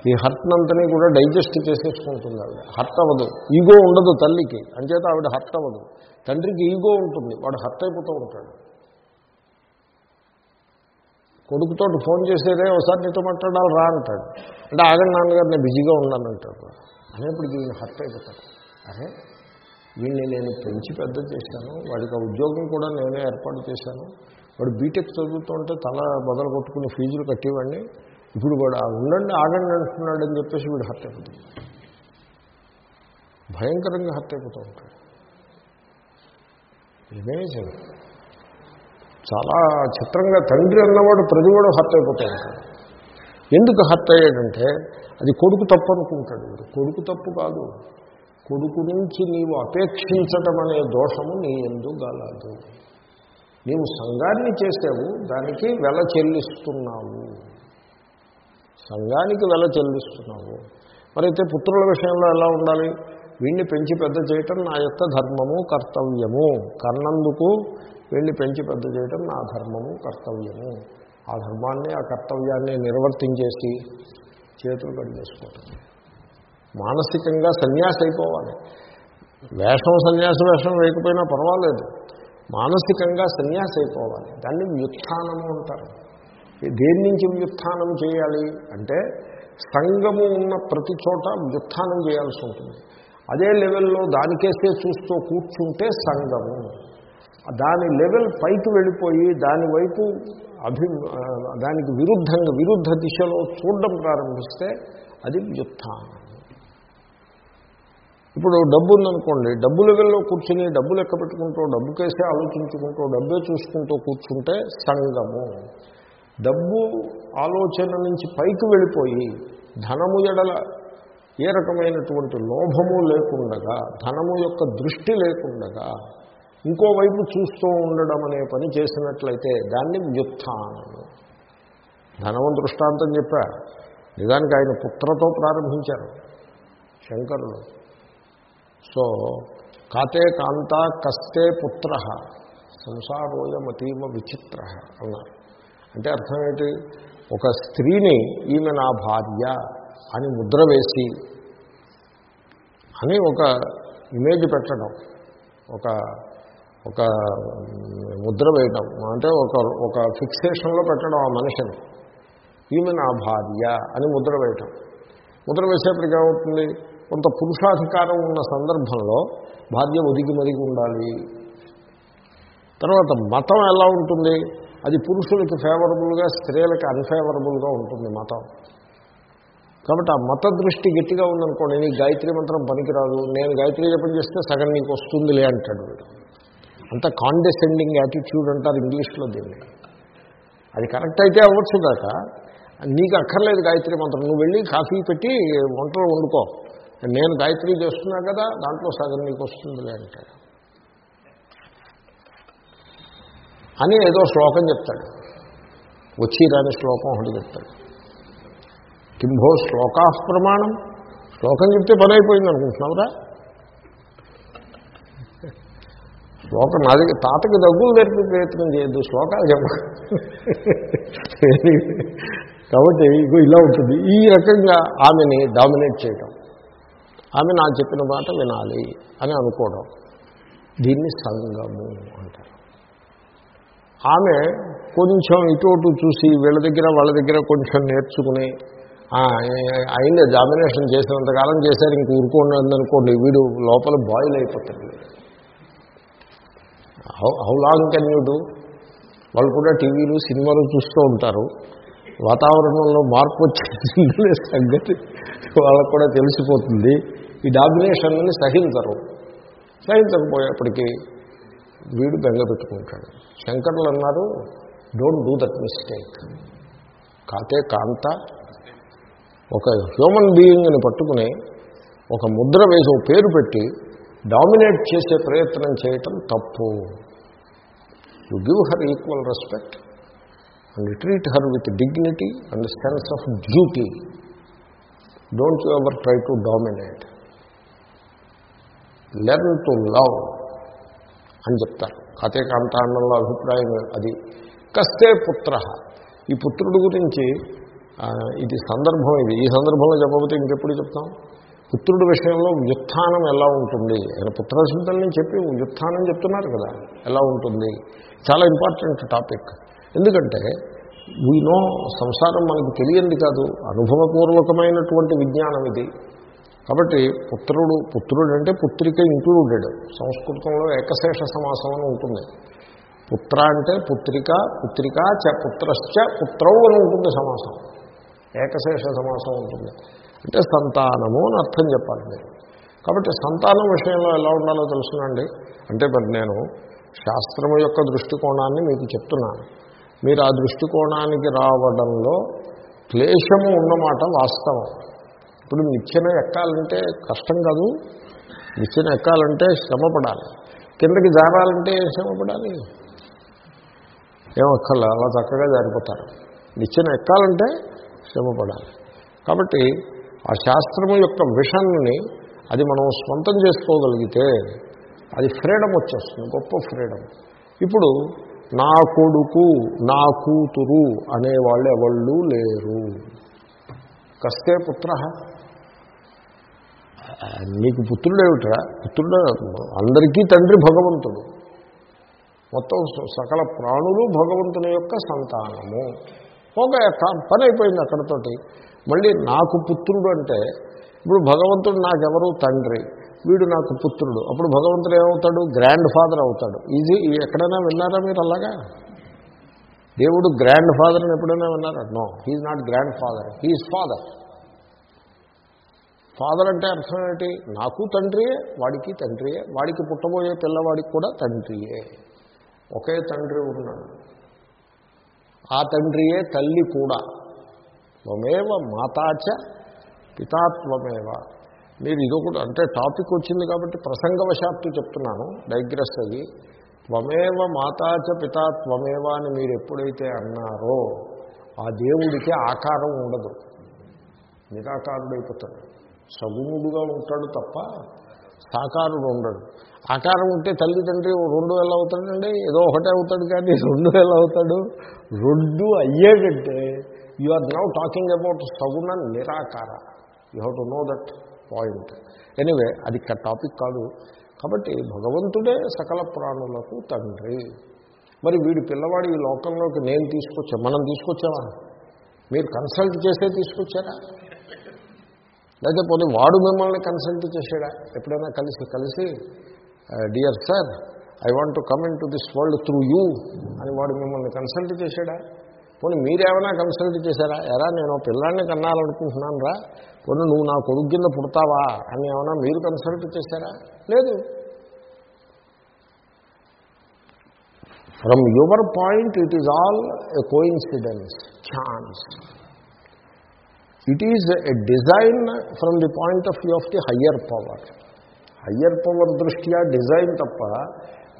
ఈ హర్ట్నంతని కూడా డైజెస్ట్ చేసేసుకుంటుంది ఆవిడ హర్ట్ అవ్వదు ఈగో ఉండదు తల్లికి. అంచేత ఆవిడ హర్ట్ అవ్వదు తండ్రికి ఈగో ఉంటుంది. వాడు హర్ట్ అయిపోతూ ఉంటాడు. కొడుకుతో ఫోన్ చేసేదే ఒకసారి నీతో మాట్లాడాలి రా అంటాడు. అంటే ఆగండి నాన్నగారు నేను బిజీగా ఉన్నాను అనేప్పుడు అనేప్పటికీ హర్ట్ అయిపోతాడు అరే వీడిని నేను పెంచి పెద్ద చేశాను. వాడికి ఆ ఉద్యోగం కూడా నేనే ఏర్పాటు చేశాను. వాడు బీటెక్ చదువుతుంటే తల బదలు కొట్టుకుని ఫీజులు కట్టేవాడిని. ఇప్పుడు వాడు ఉండండి ఆగండి అంటున్నాడు అని చెప్పేసి వీడు హత్య అయిపోతుంది భయంకరంగా హత్య అయిపోతూ ఉంటాడు ఇమేజింగ్ చాలా చిత్రంగా తండ్రి అన్నవాడు ప్రతివాడు హత్య అయిపోతూ ఉంటాడు. ఎందుకు హత్య అయ్యాడంటే అది కొడుకు తప్పు అనుకుంటాడు వీడు. కొడుకు తప్పు కాదు. కొడుకు నుంచి నీవు అపేక్షించటం అనే దోషము నీ ఎందు గలదు. నీవు సంఘాన్ని చేసావు దానికి వెల చెల్లిస్తున్నావు. సంఘానికి వెల చెల్లిస్తున్నావు. మరైతే పుత్రుల విషయంలో ఎలా ఉండాలి? వీణ్ణి పెంచి పెద్ద చేయటం నా యొక్క ధర్మము కర్తవ్యము. కన్నందుకు వీణ్ణి పెంచి పెద్ద చేయటం నా ధర్మము కర్తవ్యము. ఆ ధర్మాన్ని ఆ కర్తవ్యాన్ని నిర్వర్తించేసి చేతులు కడిగేసుకోవటం మానసికంగా సన్యాసి అయిపోవాలి. వేషం సన్యాసి వేషం వేయకపోయినా పర్వాలేదు. మానసికంగా సన్యాసి అయిపోవాలి. దాన్ని వ్యుత్థానము అంటారు. దేని నుంచి వ్యుత్థానం చేయాలి అంటే సంగము ఉన్న ప్రతి చోట వ్యుత్థానం చేయాల్సి ఉంటుంది. అదే లెవెల్లో దానికేస్తే చూస్తూ కూర్చుంటే సంగము. దాని లెవెల్ పైకి వెళ్ళిపోయి దాని వైపు అభి దానికి విరుద్ధంగా విరుద్ధ దిశలో చూడడం ప్రారంభిస్తే అది వ్యుత్థానం. ఇప్పుడు డబ్బు ఉందనుకోండి డబ్బు లెవెల్లో కూర్చుని డబ్బు లెక్క పెట్టుకుంటూ డబ్బుకేసే ఆలోచించుకుంటూ డబ్బే చూసుకుంటూ కూర్చుంటే సంగము. డబ్బు ఆలోచన నుంచి పైకి వెళ్ళిపోయి ధనము ఎడల ఏ రకమైనటువంటి లోభము లేకుండగా ధనము యొక్క దృష్టి లేకుండగా ఇంకోవైపు చూస్తూ ఉండడం అనే పని చేసినట్లయితే దాన్ని వ్యుత్థానము. ధనము దృష్టాంతం చెప్పా. నిజానికి ఆయన పుత్రతో ప్రారంభించారు శంకరులు. సో కాతే కాంత కస్తే పుత్ర సంసారోయమతీవ విచిత్ర అన్నారు. అంటే అర్థం ఏంటి? ఒక స్త్రీని ఈమె నా భార్య అని ముద్ర వేసి అని ఒక ఇమేజ్ పెట్టడం. ఒక ఒక ముద్ర వేయటం అంటే ఒక ఒక ఫిక్సేషన్లో పెట్టడం ఆ మనిషిని. ఈమె నా భార్య అని ముద్ర వేయటం. ముద్ర వేసేప్పటికి ఏమవుతుంది? కొంత పురుషాధికారం ఉన్న సందర్భంలో భార్య ఒదిగి మరిగి ఉండాలి. తర్వాత మతం ఎలా ఉంటుంది? అది పురుషులకి ఫేవరబుల్గా స్త్రీలకి అన్ఫేవరబుల్గా ఉంటుంది మతం. కాబట్టి ఆ మత దృష్టి గట్టిగా ఉందనుకోండి నీకు గాయత్రి మంత్రం పనికిరాదు నేను గాయత్రి జపం చేస్తే సగం నీకు వస్తుందిలే అంటాడు వీడు. అంత కాండెసెండింగ్ యాటిట్యూడ్ అంటారు ఇంగ్లీష్లో దీన్ని. అది కరెక్ట్ అయితే అవ్వచ్చు కాక నీకు అక్కర్లేదు గాయత్రి మంత్రం నువ్వు వెళ్ళి కాఫీ పెట్టి వంటలు వండుకో. నేను గాయత్రి చేస్తున్నా కదా దాంట్లో సగం నీకు వస్తుందిలే అంటాడు. అని ఏదో శ్లోకం చెప్తాడు. వచ్చిరాని శ్లోకం ఒకటి చెప్తాడు. కింభో శ్లోకా ప్రమాణం. శ్లోకం చెప్తే పని అయిపోయింది అనుకుంటున్నావురా? శ్లోకం నాది తాతకి దగ్గులు తెరిపి ప్రయత్నం చేయొద్దు శ్లోకాలు చెప్ప కాబట్టి ఇగో ఇలా ఉంటుంది. ఈ రకంగా ఆమెని డామినేట్ చేయటం. ఆమె నా చెప్పిన మాట వినాలి అని అనుకోవడం. దీన్ని సంగము అంటారు. ఆమె కొంచెం ఇటు అటు చూసి వీళ్ళ దగ్గర వాళ్ళ దగ్గర కొంచెం నేర్చుకుని "ఆ, అయింది డామినేషన్ చేసినంతకాలం చేశారు. ఇంక ఊరుకోండి అనుకోండి వీడు లోపల బాయిల్ అయిపోతుంది how how long can you do? వాళ్ళు కూడా టీవీలు సినిమాలు చూస్తూ ఉంటారు. వాతావరణంలో మార్పు వచ్చేసిందనే సంగతి వాళ్ళకు కూడా తెలిసిపోతుంది. ఈ డామినేషన్ని సహించరు. సహించకపోయేప్పటికీ వీడు బెంగ పెట్టుకుంటాడు. శంకర్లు అన్నారు డోంట్ డూ దట్ మిస్టేక్ కాతే కాంత ఒక హ్యూమన్ బీయింగ్ని పట్టుకుని ఒక ముద్ర వేసి ఒక పేరు పెట్టి డామినేట్ చేసే ప్రయత్నం చేయటం తప్పు. You give her equal respect and treat her with dignity and sense of duty don't you ever try to dominate learn to love అని చెప్తారు. కథే కాంతాండంలో అభిప్రాయం అది. కస్తే పుత్ర. ఈ పుత్రుడు గురించి ఇది సందర్భం ఇది. ఈ సందర్భంలో చెప్పబోతే ఇంకెప్పుడు చెప్తాం? పుత్రుడి విషయంలో వ్యుత్థానం ఎలా ఉంటుంది? ఆయన పుత్రశుద్ధుల్ని చెప్పి వ్యుత్థానం చెప్తున్నారు కదా. ఎలా ఉంటుంది? చాలా ఇంపార్టెంట్ టాపిక్. ఎందుకంటే నో సంసారం మనకు తెలియంది కాదు. అనుభవపూర్వకమైనటువంటి విజ్ఞానం ఇది. కాబట్టి పుత్రుడు పుత్రుడు అంటే పుత్రిక ఇంక్లూడెడ్. సంస్కృతంలో ఏకశేష సమాసం అని ఉంటుంది. పుత్ర అంటే పుత్రిక పుత్రిక చ పుత్రశ్చ పుత్రవు అని ఉంటుంది సమాసం. ఏకశేష సమాసం ఉంటుంది. అంటే సంతానము అని అర్థం చెప్పాలి మీరు. కాబట్టి సంతానం విషయంలో ఎలా ఉండాలో తెలుసునండి. అంటే మరి నేను శాస్త్రము యొక్క దృష్టికోణాన్ని మీకు చెప్తున్నాను. మీరు ఆ దృష్టికోణానికి రావడంలో క్లేశము ఉన్నమాట వాస్తవం. ఇప్పుడు నిచ్చెన ఎక్కాలంటే కష్టం కాదు. నిచ్చెన ఎక్కాలంటే శ్రమ పడాలి కిందకి జారాలంటే ఏం శ్రమ పడాలి ఏమక్కర్లా అలా చక్కగా జారిపోతారు. నిచ్చెన ఎక్కాలంటే శ్రమ పడాలి కాబట్టి ఆ శాస్త్రము యొక్క విషన్ని అది మనం స్వంతం చేసుకోగలిగితే అది ఫ్రీడమ్ వచ్చేస్తుంది గొప్ప ఫ్రీడమ్. ఇప్పుడు నా కొడుకు నా కూతురు అనేవాళ్ళు ఎవళ్ళు లేరు. కస్తే పుత్ర? నీకు పుత్రుడేమిట్రా పుత్రుడు అందరికీ తండ్రి భగవంతుడు. మొత్తం సకల ప్రాణులు భగవంతుని యొక్క సంతానము. ఒక పని అయిపోయింది అక్కడతోటి. మళ్ళీ నాకు పుత్రుడు అంటే ఇప్పుడు భగవంతుడు నాకెవరు? తండ్రి. వీడు నాకు పుత్రుడు. అప్పుడు భగవంతుడు ఏమవుతాడు? గ్రాండ్ ఫాదర్ అవుతాడు. ఇది ఎక్కడైనా విన్నారా మీరు అలాగా? దేవుడు గ్రాండ్ ఫాదర్ అని ఎప్పుడైనా విన్నారా? No he's not grandfather. He's father. Father అంటే అర్థం ఏంటి? నాకు తండ్రియే వాడికి తండ్రియే వాడికి పుట్టబోయే పిల్లవాడికి కూడా తండ్రియే. ఒకే తండ్రి ఉన్నాడు. ఆ తండ్రియే తల్లి కూడా. త్వమేవ మాతాచ పితాత్వమేవ మీరు ఇదొకటి అంటే టాపిక్ వచ్చింది కాబట్టి ప్రసంగవశాత్తు చెప్తున్నాను డైగ్రెస్ అది. త్వమేవ మాతాచ పితాత్వమేవ అని మీరు ఎప్పుడైతే అన్నారో ఆ దేవుడికి ఆకారం ఉండదు. నిరాకారుడైపోతాడు. సగుణుడుగా ఉంటాడు తప్ప సాకారుడు ఉండడు. ఆకారం ఉంటే తల్లిదండ్రి రెండు వేల అవుతాడండి ఏదో ఒకటే అవుతాడు కానీ రెండు వేల అవుతాడు. రెండు అయ్యేటంటే you are now talking about సగుణ నిరాకార. You have to know that point anyway అది టాపిక్ కాదు. కాబట్టి భగవంతుడే సకల ప్రాణులకు తండ్రి. మరి వీడి పిల్లవాడు ఈ లోకంలోకి నేను తీసుకొచ్చా? మనం తీసుకొచ్చావా మీరు కన్సల్ట్ చేసే తీసుకొచ్చారా? లేకపోతే వాడు మిమ్మల్ని కన్సల్ట్ చేసాడా ఎప్పుడైనా కలిసి కలిసి dear sir I want to come in to this world through you అని వాడు మిమ్మల్ని కన్సల్ట్ చేశాడా? పోనీ మీరేమైనా కన్సల్ట్ చేశారా? ఎరా నేను పిల్లాన్ని కన్నాలనుకుంటున్నాను రా. పోనీ నువ్వు నా కొడుకు కింద పుడతావా? అని ఏమైనా మీరు కన్సల్ట్ చేశారా? లేదు. From your point it is all a coincidence chance it is a design from the point of view of the higher power higher power దృష్ట్యా డిజైన్ తప్ప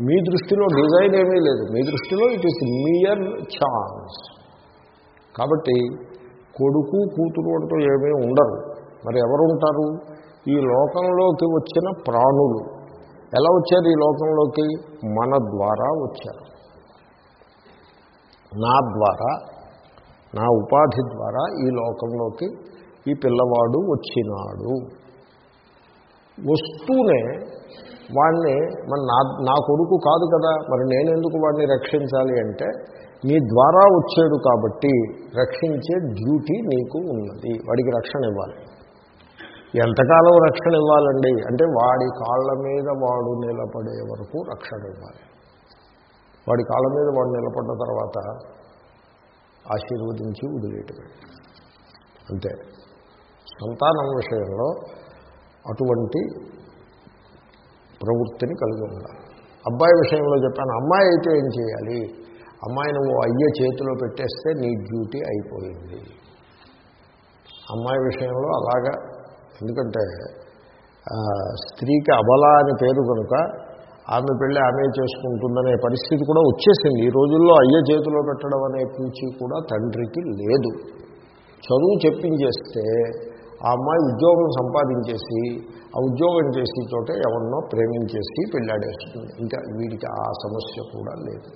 మీ దృష్టిలో డిజైన్ ఏమీ లేదు. మీ దృష్టిలో ఇట్ ఈస్ మియర్ ఛాన్స్ కాబట్టి కొడుకు కూతురు అంటూ ఏమీ ఉండరు. మరి ఎవరు ఉంటారు ఈ లోకంలోకి వచ్చిన ప్రాణులు. ఎలా వచ్చారు ఈ లోకంలోకి? మన ద్వారా వచ్చారు. నా ద్వారా నా ఉపాధి ద్వారా ఈ లోకంలోకి ఈ పిల్లవాడు వచ్చినాడు. వస్తూనే వాడిని మరి నా నా కొడుకు కాదు కదా మరి నేనెందుకు వాడిని రక్షించాలి అంటే నీ ద్వారా వచ్చాడు కాబట్టి రక్షించే డ్యూటీ నీకు ఉన్నది వాడికి రక్షణ ఇవ్వాలి. ఎంతకాలం రక్షణ ఇవ్వాలండి? అంటే వాడి కాళ్ళ మీద వాడు నిలబడే వరకు రక్షణ ఇవ్వాలి. వాడి కాళ్ళ మీద వాడు నిలబడ్డ తర్వాత ఆశీర్వదించి వదిలేయటమే. అంతే. సంతానం విషయంలో అటువంటి ప్రవృత్తిని కలిగి ఉండాలి. అబ్బాయి విషయంలో చెప్పాను అమ్మాయి అయితే ఏం చేయాలి? అమ్మాయిని ఓ అయ్యే చేతిలో పెట్టేస్తే నీ డ్యూటీ అయిపోయింది. అమ్మాయి విషయంలో అలాగా ఎందుకంటే స్త్రీకి అబల అని పేరు కనుక ఆమె పెళ్ళి ఆమె చేసుకుంటుందనే పరిస్థితి కూడా వచ్చేసింది. ఈ రోజుల్లో అయ్యే చేతిలో పెట్టడం అనే పూచి కూడా తండ్రికి లేదు. చదువు చెప్పించేస్తే ఆ అమ్మాయి ఉద్యోగం సంపాదించేసి ఆ ఉద్యోగం చేసే చోట ఎవరినో ప్రేమించేసి పెళ్ళాడేస్తుంది. ఇంకా వీడికి ఆ సమస్య కూడా లేదు.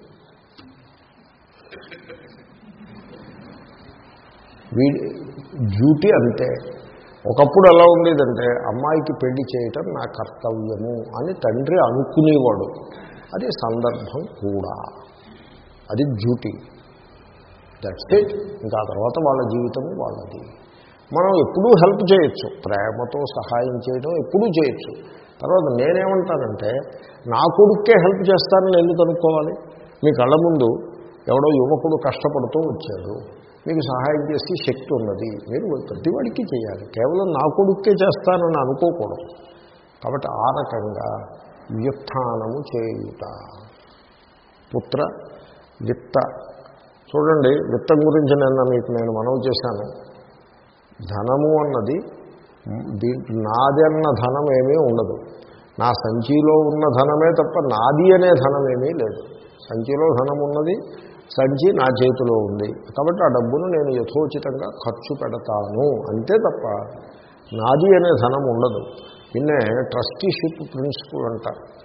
వీడి డ్యూటీ అంతే. ఒకప్పుడు ఎలా ఉండేదంటే అమ్మాయికి పెళ్ళి చేయటం నా కర్తవ్యము అని తండ్రి అనుకునేవాడు. అది సందర్భం కూడా. అది డ్యూటీ. దట్స్ ఇట్ ఇంకా తర్వాత వాళ్ళ జీవితం వాళ్ళది. మనం ఎప్పుడూ హెల్ప్ చేయొచ్చు. ప్రేమతో సహాయం చేయడం ఎప్పుడూ చేయొచ్చు. తర్వాత నేనేమంటానంటే నా కొడుక్కే హెల్ప్ చేస్తానని ఎందుకు అనుకోవాలి? మీ కళ్ళ ముందు ఎవడో యువకుడు కష్టపడుతూ వచ్చాడు. మీకు సహాయం చేసి శక్తి ఉన్నది. మీరు ప్రతివాడికి చేయాలి. కేవలం నా కొడుక్కే చేస్తానని అనుకోకూడదు. కాబట్టి ఆ రకంగా వ్యుత్నము చేయుట. పుత్ర విత్త చూడండి విత్తం గురించి నిన్న మీకు నేను మనవి చేశాను. ధనము అన్నది దీంట్లో నాది అన్న ధనం ఏమీ ఉండదు. నా సంచిలో ఉన్న ధనమే తప్ప నాది అనే ధనం ఏమీ లేదు. సంచిలో ధనం ఉన్నది సంచి నా చేతిలో ఉంది. కాబట్టి ఆ డబ్బును నేను యథోచితంగా ఖర్చు పెడతాను. అంతే తప్ప నాది అనే ధనం ఉండదు. నిన్నే ట్రస్టీషిప్ ప్రిన్సిపల్ అంటారు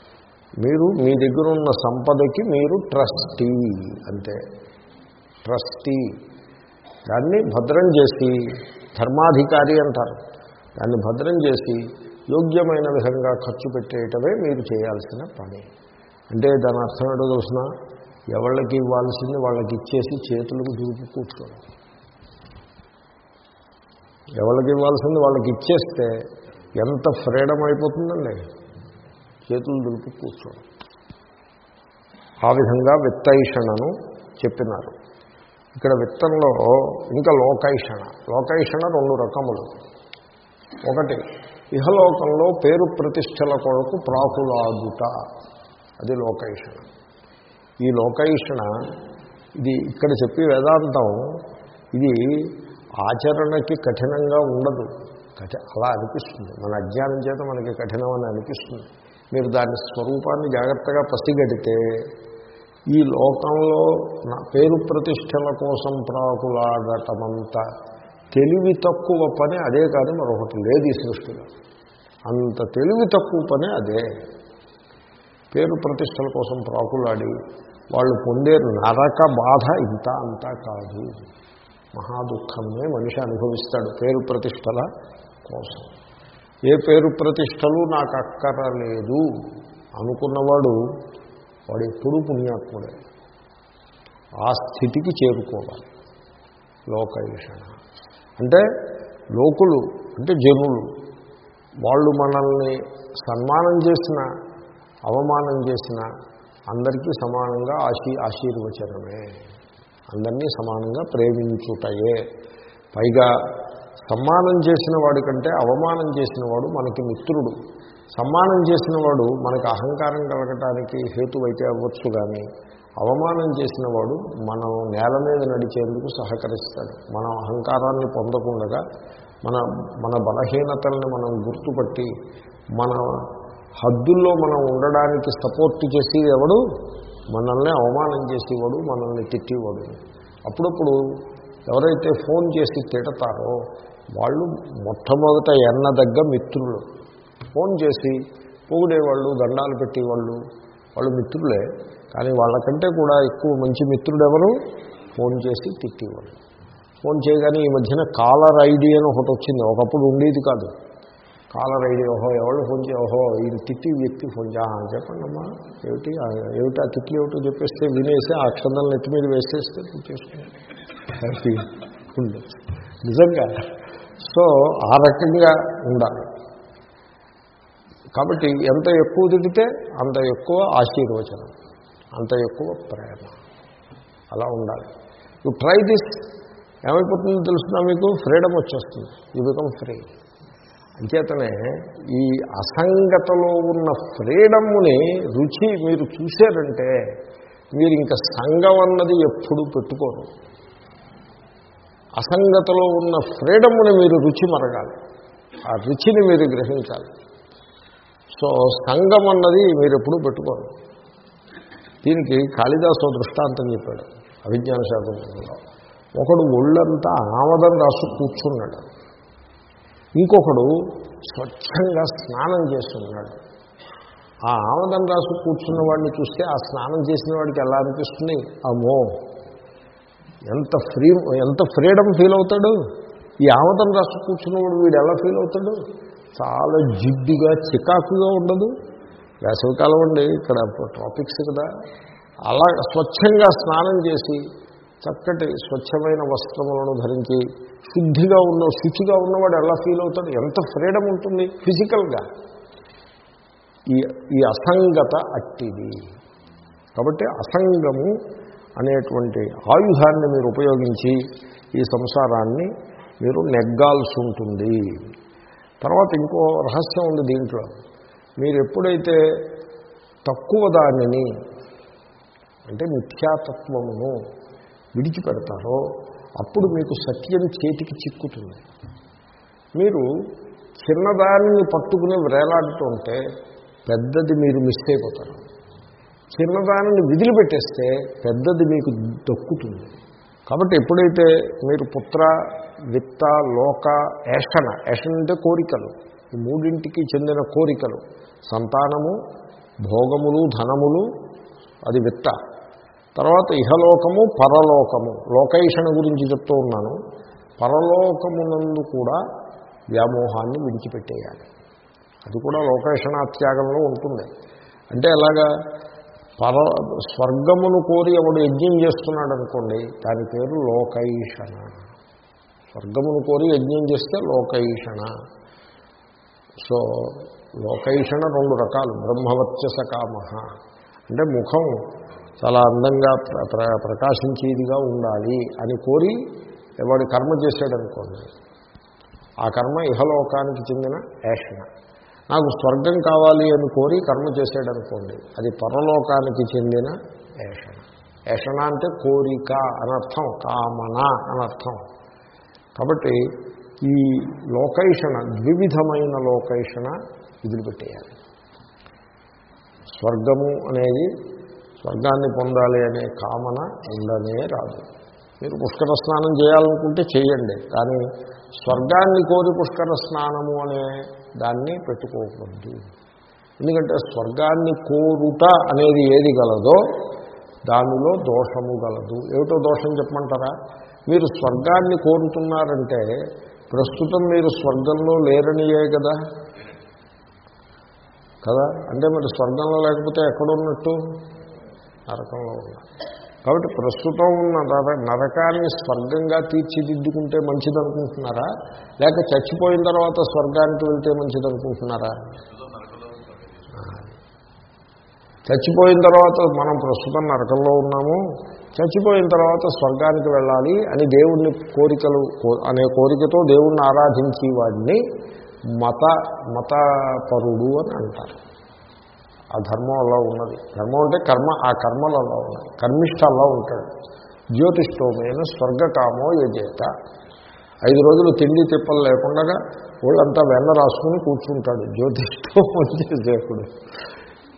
మీరు మీ దగ్గర ఉన్న సంపదకి మీరు ట్రస్టీ అంతే. ట్రస్టీ. దాన్ని భద్రం చేసి ధర్మాధికారి అంటారు. దాన్ని భద్రం చేసి యోగ్యమైన విధంగా ఖర్చు పెట్టేయటమే మీరు చేయాల్సిన పని. అంటే దాని అర్థం ఏంటో చూసినా ఎవళ్ళకి ఇవ్వాల్సింది వాళ్ళకి ఇచ్చేసి చేతులకు దురుపు కూర్చోవడం. ఎవరికి ఇవ్వాల్సింది వాళ్ళకి ఇచ్చేస్తే ఎంత ఫ్రీడమ్ అయిపోతుందండి? చేతులు దులుపు కూర్చోవడం. ఆ విధంగా విత్తైషణను చెప్పినారు. ఇక్కడ విత్తంలో ఇంకా లోకైషణ. లోకైషణ రెండు రకములు. ఒకటి ఇహలోకంలో పేరు ప్రతిష్టల కొరకు ప్రాకులాదుట. అది లోకైషణ. ఈ లోకైషణ ఇది ఇక్కడ చెప్పి వేదాంతం ఇది ఆచరణకి కఠినంగా ఉండదు. కఠి అలా అనిపిస్తుంది. మన అజ్ఞానం చేత మనకి కఠినమని అనిపిస్తుంది. మీరు దాని స్వరూపాన్ని జాగ్రత్తగా పసిగడితే ఈ లోకంలో నా పేరు ప్రతిష్టల కోసం ప్రాకులాడటమంత తెలివి తక్కువ పని అదే కానీ మరొకటి లేదు ఈ సృష్టిలో. అంత తెలివి తక్కువ పని అదే. పేరు ప్రతిష్టల కోసం ప్రాకులాడి వాళ్ళు పొందే నరక బాధ ఇంత అంతా కాదు. మహాదుఖమే మనిషి అనుభవిస్తాడు. పేరు ప్రతిష్టల కోసం. ఏ పేరు ప్రతిష్టలు నాకు అక్కరలేదు అనుకున్నవాడు వాడు ఎప్పుడూ పుణ్యాత్ముడే. ఆ స్థితికి చేరుకోవాలి. లోకైషణ. అంటే లోకులు అంటే జనులు వాళ్ళు మనల్ని సన్మానం చేసిన అవమానం చేసిన అందరికీ సమానంగా ఆశీ ఆశీర్వచనమే. అందరినీ సమానంగా ప్రేమించుటయే. పైగా సమ్మానం చేసిన వాడి కంటే అవమానం చేసిన వాడు మనకి మిత్రుడు. సమ్మానం చేసిన వాడు మనకు అహంకారం కలగటానికి హేతువైతే అవ్వచ్చు కానీ అవమానం చేసిన వాడు మనం నేల మీద నడిచేందుకు సహకరిస్తాడు. మనం అహంకారాన్ని పొందకుండా మన మన బలహీనతల్ని మనం గుర్తుపట్టి మన హద్దుల్లో మనం ఉండడానికి సపోర్ట్ చేసేది ఎవడు? మనల్ని అవమానం చేసేవాడు మనల్ని తిట్టేవాడు. అప్పుడప్పుడు ఎవరైతే ఫోన్ చేసి తిడతారో వాళ్ళు మొట్టమొదట ఎన్నదగ్గ మిత్రులు. ఫోన్ చేసి పొగిడేవాళ్ళు దండాలు పెట్టేవాళ్ళు వాళ్ళు మిత్రులే. కానీ వాళ్ళకంటే కూడా ఎక్కువ మంచి మిత్రుడు ఎవరు ఫోన్ చేసి తిట్టేవాళ్ళు ఫోన్ చేయగానే ఈ మధ్యన కాలర్ ఐడి అని ఒకటి వచ్చింది. ఒకప్పుడు ఉండేది కాదు. కాలర్ ఐడి ఓహో ఎవరు ఫోన్ చేయ ఓహో ఇది తిట్టి వ్యక్తి ఫోన్ చే చెప్పండి అమ్మా ఏమిటి? ఏమిటి ఆ తిట్లు ఏమిటో చెప్పేస్తే వినేసి ఆ క్షణాలను ఎత్తి మీద వేసేస్తే హ్యాపీ ఉండొచ్చు నిజంగా. సో ఆ రకంగా ఉండాలి. కాబట్టి ఎంత ఎక్కువ తిడితే అంత ఎక్కువ ఆశీర్వచనం అంత ఎక్కువ ప్రేమ. అలా ఉండాలి. యు ట్రై దిస్ ఏమైపోతుందో తెలుసునా మీకు? ఫ్రీడమ్ వచ్చేస్తుంది. యూ బికమ్ ఫ్రీ అంచేతనే ఈ అసంగతలో ఉన్న ఫ్రీడమ్ని రుచి మీరు చూశారంటే మీరు ఇంకా సంఘం అన్నది ఎప్పుడు పెట్టుకోరు. అసంగతలో ఉన్న ఫ్రీడమ్ని మీరు రుచి మరగాలి. ఆ రుచిని మీరు గ్రహించాలి. సో సంఘం అన్నది మీరు ఎప్పుడూ పెట్టుకోరు. దీనికి కాళిదాసు దృష్టాంతం చెప్పాడు. అభిజ్ఞాన శాతంలో ఒకడు ఒళ్ళంతా ఆమదం రాసు కూర్చున్నాడు. ఇంకొకడు స్వచ్ఛంగా స్నానం చేస్తున్నాడు. ఆ ఆమదం రాసు కూర్చున్న వాడిని చూస్తే ఆ స్నానం చేసిన వాడికి ఎలా అనిపిస్తుంది? అమ్మో! ఎంత ఫ్రీ ఎంత ఫ్రీడమ్ ఫీల్ అవుతాడు? ఈ ఆమదం రాసు కూర్చున్నవాడు వీడు ఎలా ఫీల్ అవుతాడు? చాలా జిడ్డుగా చికాకుగా ఉండదు. వేసవికాలం అండి ఇక్కడ టాపిక్స్ కదా. అలా స్వచ్ఛంగా స్నానం చేసి చక్కటి స్వచ్ఛమైన వస్త్రములను ధరించి శుద్ధిగా ఉన్న శుచిగా ఉన్నవాడు ఎలా ఫీల్ అవుతాడు? ఎంత ఫ్రీడమ్ ఉంటుంది ఫిజికల్గా ఈ ఈ అసంగత అట్టిది. కాబట్టి అసంగము అనేటువంటి ఆయుధాన్ని మీరు ఉపయోగించి ఈ సంసారాన్ని మీరు నెగ్గాల్సి ఉంటుంది. తర్వాత ఇంకో రహస్యం ఉంది దీంట్లో. మీరు ఎప్పుడైతే తక్కువ దానిని అంటే మిథ్యాతత్వమును విడిచిపెడతారో అప్పుడు మీకు సత్యం చేతికి చిక్కుతుంది. మీరు చిన్నదాన్ని పట్టుకుని వేలాడుతుంటే పెద్దది మీరు మిస్ అయిపోతారు. చిన్నదానిని విదిలిపెట్టేస్తే పెద్దది మీకు దక్కుతుంది. కాబట్టి ఎప్పుడైతే మీరు పుత్ర విత్త లోక ఏషణ ఏషణ అంటే కోరికలు ఈ మూడింటికి చెందిన కోరికలు సంతానము భోగములు ధనములు అది విత్త. తర్వాత ఇహలోకము పరలోకము. లోకేషణ గురించి చెప్తూ ఉన్నాను. పరలోకమునందు కూడా వ్యామోహాన్ని విడిచిపెట్టేయాలి. అది కూడా లోకేషణాత్యాగంలో ఉంటుంది. అంటే ఎలాగా? పర స్వర్గమును కోరి ఎవడు యజ్ఞం చేస్తున్నాడు అనుకోండి దాని పేరు లోకైషణ. స్వర్గమును కోరి యజ్ఞం చేస్తే లోకైషణ. సో లోకైషణ రెండు రకాలు. బ్రహ్మవత్యస కామ అంటే ముఖం చాలా అందంగా ప్ర ప్ర- ప్రకాశించేదిగా ఉండాలి అని కోరి వాడు కర్మ చేశాడనుకోండి ఆ కర్మ ఇహలోకానికి చెందిన యాషణ నాకు స్వర్గం కావాలి అని కోరి కర్మ చేశాడనుకోండి అది పరలోకానికి చెందిన ఏషణ ఏషణ అంటే కోరిక అనర్థం కామన అనర్థం కాబట్టి ఈ లోకైషణ ద్వివిధమైన లోకైషణ వదిలిపెట్టేయాలి స్వర్గము అనేది స్వర్గాన్ని పొందాలి అనే కామన ఉండనే రాదు. మీరు పుష్కర స్నానం చేయాలనుకుంటే చేయండి కానీ స్వర్గాన్ని కోరి పుష్కర స్నానము అనే దాన్ని పెట్టుకోకూడదు ఎందుకంటే స్వర్గాన్ని కోరుట అనేది ఏది గలదో దానిలో దోషము గలదు. ఏమిటో దోషం చెప్పమంటారా? మీరు స్వర్గాన్ని కోరుతున్నారంటే ప్రస్తుతం మీరు స్వర్గంలో లేరనియే కదా? కదా? అంటే మరి స్వర్గంలో లేకపోతే ఎక్కడున్నట్టు? నరకంలో ఉన్నారు కాబట్టి ప్రస్తుతం ఉన్న నరకాన్ని స్వర్గంగా తీర్చిదిద్దుకుంటే మంచిదనుకుంటున్నారా? లేక చచ్చిపోయిన తర్వాత స్వర్గానికి వెళ్తే మంచిదనుకుంటున్నారా? చచ్చిపోయిన తర్వాత మనం ప్రస్తుతం నరకంలో ఉన్నాము. చచ్చిపోయిన తర్వాత స్వర్గానికి వెళ్ళాలి అని దేవుణ్ణి కోరికలు అనే కోరికతో దేవుణ్ణి ఆరాధించి వాడిని మత మతపరుడు అని అంటారు. ఆ ధర్మం అలా ఉన్నది. ధర్మం అంటే కర్మ ఆ కర్మలు అలా ఉన్నాయి కర్మిష్ట అలా ఉంటాడు. జ్యోతిష్టోమైన స్వర్గకామో యజేత. ఐదు రోజులు తిండి తిప్పలు లేకుండా వాళ్ళంతా వెన్న రాసుకుని కూర్చుంటాడు జ్యోతిష్టోమం చేసేకుడు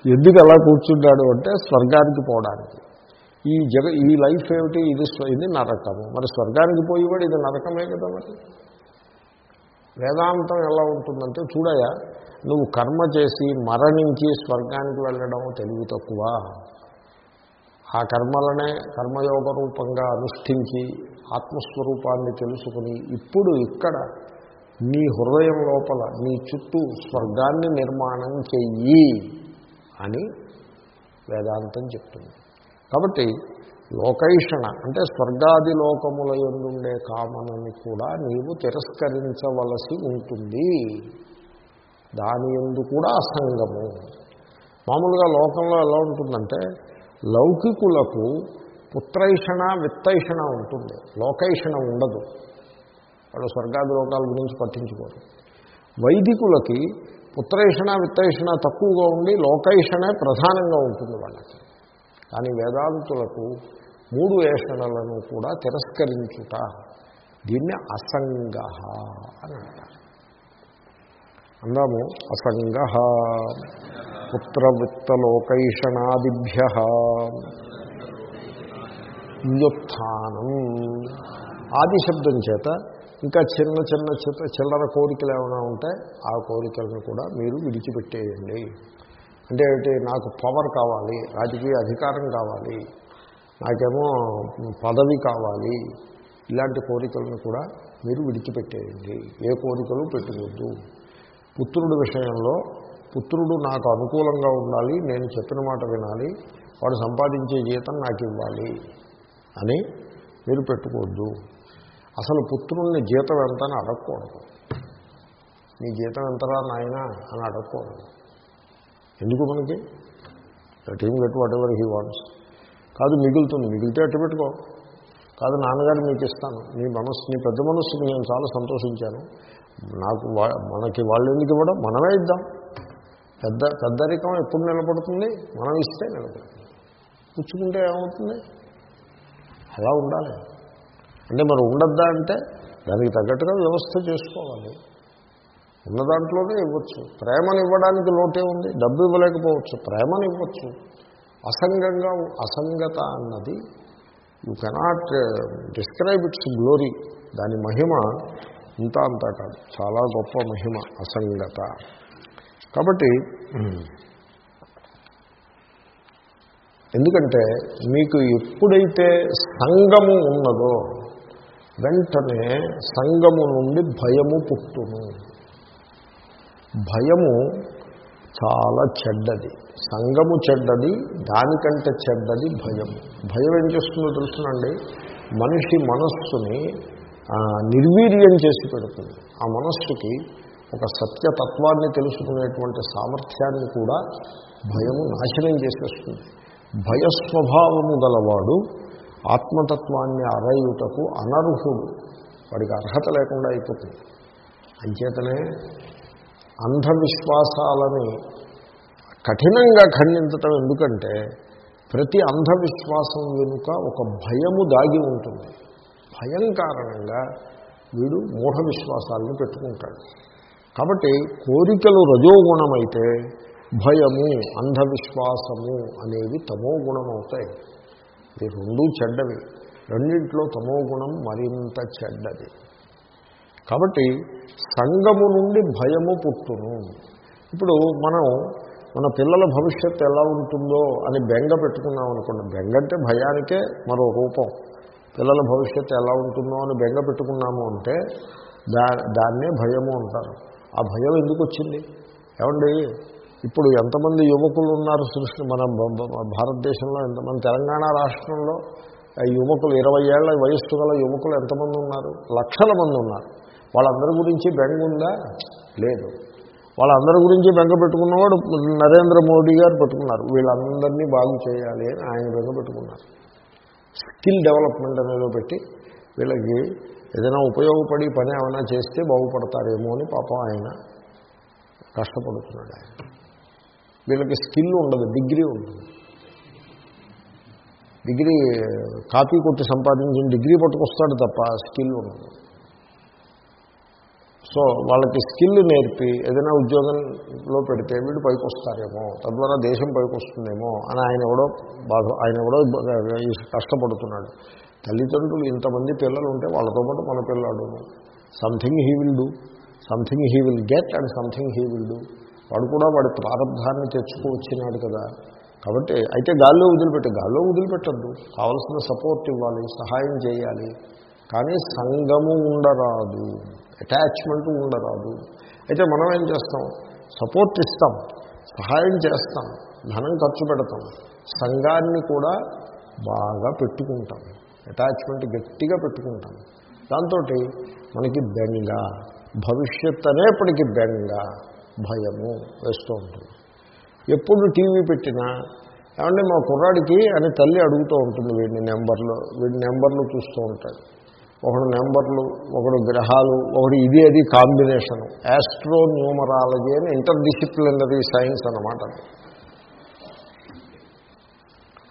ఎందుకు అలా కూర్చుంటాడు అంటే స్వర్గానికి పోవడానికి. ఈ జగ ఈ లైఫ్ ఏమిటి? ఇది ఇది నరకము. మరి స్వర్గానికి పోయేవాడు ఇది నరకమే కదా మరి? వేదాంతం ఎలా ఉంటుందంటే చూడయా? నువ్వు కర్మ చేసి మరణించి స్వర్గానికి వెళ్ళడం తెలివి తక్కువ. ఆ కర్మలనే కర్మయోగ రూపంగా అనుష్ఠించి ఆత్మస్వరూపాన్ని తెలుసుకుని ఇప్పుడు ఇక్కడ నీ హృదయం లోపల నీ చుట్టూ స్వర్గాన్ని నిర్మాణం చెయ్యి అని వేదాంతం చెప్తుంది. కాబట్టి లోకైషణ అంటే స్వర్గాది లోకముల ఎందుండే కామనని కూడా నీవు తిరస్కరించవలసి ఉంటుంది. దాని ఎందు కూడా అసంగము. మామూలుగా లోకంలో ఎలా ఉంటుందంటే లౌకికులకు పుత్రైషణ విత్తైషణ ఉంటుంది. లోకైషణ ఉండదు. వాళ్ళు స్వర్గాది లోకాల గురించి పట్టించుకోరు. వైదికులకి పుత్రైషణ విత్తైషణ తక్కువగా ఉండి లోకైషణే ప్రధానంగా ఉంటుంది వాళ్ళకి. కానీ వేదాంతులకు మూడు ఏషణలను కూడా తిరస్కరించుట దీన్ని అసంగ అని అంటారు. అందాము అసంగ పుత్రవిత్తలోకైషణాదిభ్య వ్యుత్థానం ఆదిశబ్దం చేత ఇంకా చిన్న చిన్న చిత్ర చిల్లర కోరికలు ఏమైనా ఉంటే ఆ కోరికలను కూడా మీరు విడిచిపెట్టేయండి. అంటే నాకు పవర్ కావాలి రాజకీయ అధికారం కావాలి నాకేమో పదవి కావాలి ఇలాంటి కోరికలను కూడా మీరు విడిచిపెట్టేయండి. ఏ కోరికలు పెట్టుకోద్దు పుత్రుడి విషయంలో పుత్రుడు నాకు అనుకూలంగా ఉండాలి నేను చెప్పిన మాట వినాలి వాడు సంపాదించే జీతం నాకు ఇవ్వాలి అని మీరు పెట్టుకోవద్దు. అసలు పుత్రుల్ని జీతం ఎంత అని అడగకూడదు. నీ జీతం ఎంతరా నాయన అని అడగకూడదు. ఎందుకు మనకి? Team get whatever he wants కాదు మిగులుతుంది. మిగిలితే అట్టు పెట్టుకో. కాదు నాన్నగారు మీకు ఇస్తాను. నీ మనస్సు నీ పెద్ద మనస్సుకి నేను చాలా సంతోషించాను. నాకు మనకి వాళ్ళు ఎందుకు ఇవ్వడం? మనమే ఇద్దాం. పెద్ద పెద్దరికం ఎప్పుడు నిలబడుతుంది? మనం ఇస్తే నిలబడుతుంది. పుచ్చుకుంటే ఏమవుతుంది? అలా ఉండాలి. అంటే మరి ఉండద్దా అంటే దానికి తగ్గట్టుగా వ్యవస్థ చేసుకోవాలి. ఉన్న దాంట్లోనే ఇవ్వచ్చు. ప్రేమను ఇవ్వడానికి లోటే ఉంది. డబ్బు ఇవ్వలేకపోవచ్చు. ప్రేమను ఇవ్వచ్చు. అసంగంగా అసంగత అన్నది you cannot describe its glory దాని మహిమ ఇంత అంతా కాదు. చాలా గొప్ప మహిమ అసంగత. కాబట్టి ఎందుకంటే మీకు ఎప్పుడైతే సంగము ఉన్నదో వెంటనే సంగము నుండి భయము పుట్టును. భయము చాలా చెడ్డది. సంగము చెడ్డది దానికంటే చెడ్డది భయం భయం ఏం చేస్తుందో తెలుసునండి? మనిషి మనస్సుని నిర్వీర్యం చేసి పెడుతుంది. ఆ మనస్సుకి ఒక సత్యతత్వాన్ని తెలుసుకునేటువంటి సామర్థ్యాన్ని కూడా భయము నాశనం చేసేస్తుంది. భయస్వభావము గలవాడు ఆత్మతత్వాన్ని అరయుటకు అనర్హుడు. వాడికి అర్హత లేకుండా అయిపోతుంది. అంచేతనే అంధవిశ్వాసాలని కఠినంగా ఖండించటం ఎందుకంటే ప్రతి అంధవిశ్వాసం వెనుక ఒక భయము దాగి ఉంటుంది. భయం కారణంగా వీడు మూఢ విశ్వాసాలను పెట్టుకుంటాడు. కాబట్టి కోరికలు రజోగుణమైతే భయము అంధవిశ్వాసము అనేవి తమో గుణం అవుతాయి ఈ రెండూ చెడ్డవి. రెండింట్లో తమో గుణం మరింత చెడ్డది. కాబట్టి సంగము నుండి భయము పుట్టును. ఇప్పుడు మనం మన పిల్లల భవిష్యత్తు ఎలా ఉంటుందో అని బెంగ పెట్టుకున్నాం అనుకోండి బెంగ అంటే భయానికే మరో రూపం. పిల్లల భవిష్యత్తు ఎలా ఉంటుందో అని బెంగ పెట్టుకున్నాము అంటే దా దాన్నే భయము అంటారు. ఆ భయం ఎందుకు వచ్చింది? ఏమండి ఇప్పుడు ఎంతమంది యువకులు ఉన్నారు సృష్టి మన భారతదేశంలో బ- భారతదేశంలో ఎంతమంది తెలంగాణ రాష్ట్రంలో ఆ యువకులు ఇరవై ఏళ్ళ వయస్సు గల యువకులు ఎంతమంది ఉన్నారు? లక్షల మంది ఉన్నారు. వాళ్ళందరి గురించి బెంగ ఉందా? లేదు. వాళ్ళందరి గురించి బెంగ పెట్టుకున్నవాడు నరేంద్ర మోడీ గారు పెట్టుకున్నారు. వీళ్ళందరినీ బాగు చేయాలి అని ఆయన బెంగ పెట్టుకున్నారు. స్కిల్ డెవలప్మెంట్ అనేది పెట్టి వీళ్ళకి ఏదైనా ఉపయోగపడి పని ఏమైనా చేస్తే బాగుపడతారేమో అని పాపం ఆయన కష్టపడుతున్నాడు ఆయన. వీళ్ళకి స్కిల్ ఉండదు డిగ్రీ ఉంటుంది డిగ్రీ కాపీ కొట్టి సంపాదించిన డిగ్రీ పట్టుకొస్తాడు తప్ప స్కిల్ ఉండదు. సో వాళ్ళకి స్కిల్ నేర్పి ఏదైనా ఉద్యోగంలో పెడితే వీళ్ళు పైకి వస్తారేమో తద్వారా దేశం పైకి వస్తుందేమో అని ఆయన ఎవడో బాధ ఆయన ఎవడో కష్టపడుతున్నాడు. తల్లిదండ్రులు ఇంతమంది పిల్లలు ఉంటే వాళ్ళతో పాటు మన పిల్లాడు. Something he will do something he will get and something he will do వాడు కూడా వాడి ప్రారంభాన్ని తెచ్చుకోవచ్చినాడు కదా. కాబట్టి అయితే గాల్లో వదిలిపెట్టి గాల్లో వదిలిపెట్టద్దు. కావలసిన సపోర్ట్ ఇవ్వాలి సహాయం చేయాలి. కానీ సంఘము ఉండరాదు. అటాచ్మెంట్ ఉండరాదు. అయితే మనం ఏం చేస్తాం? సపోర్ట్ ఇస్తాం. సహాయం చేస్తాం. ధనం ఖర్చు పెడతాం. సంఘాన్ని కూడా బాగా పెట్టుకుంటాం. అటాచ్మెంట్ గట్టిగా పెట్టుకుంటాం. దాంతో మనకి బెంగ భవిష్యత్ అనేప్పటికీ బెంగ భయము వేస్తూ ఉంటుంది. ఎప్పుడు టీవీ పెట్టినా ఏమంటే మా కుర్రాడికి అని తల్లి అడుగుతూ ఉంటుంది వీడిని నెంబర్లు వీడి నెంబర్లు చూస్తూ ఉంటాడు. ఒకడు నెంబర్లు ఒకడు గ్రహాలు ఒకడు ఇది అది కాంబినేషను. యాస్ట్రో న్యూమరాలజీ అని ఇంటర్డిసిప్లినరీ సైన్స్ అన్నమాట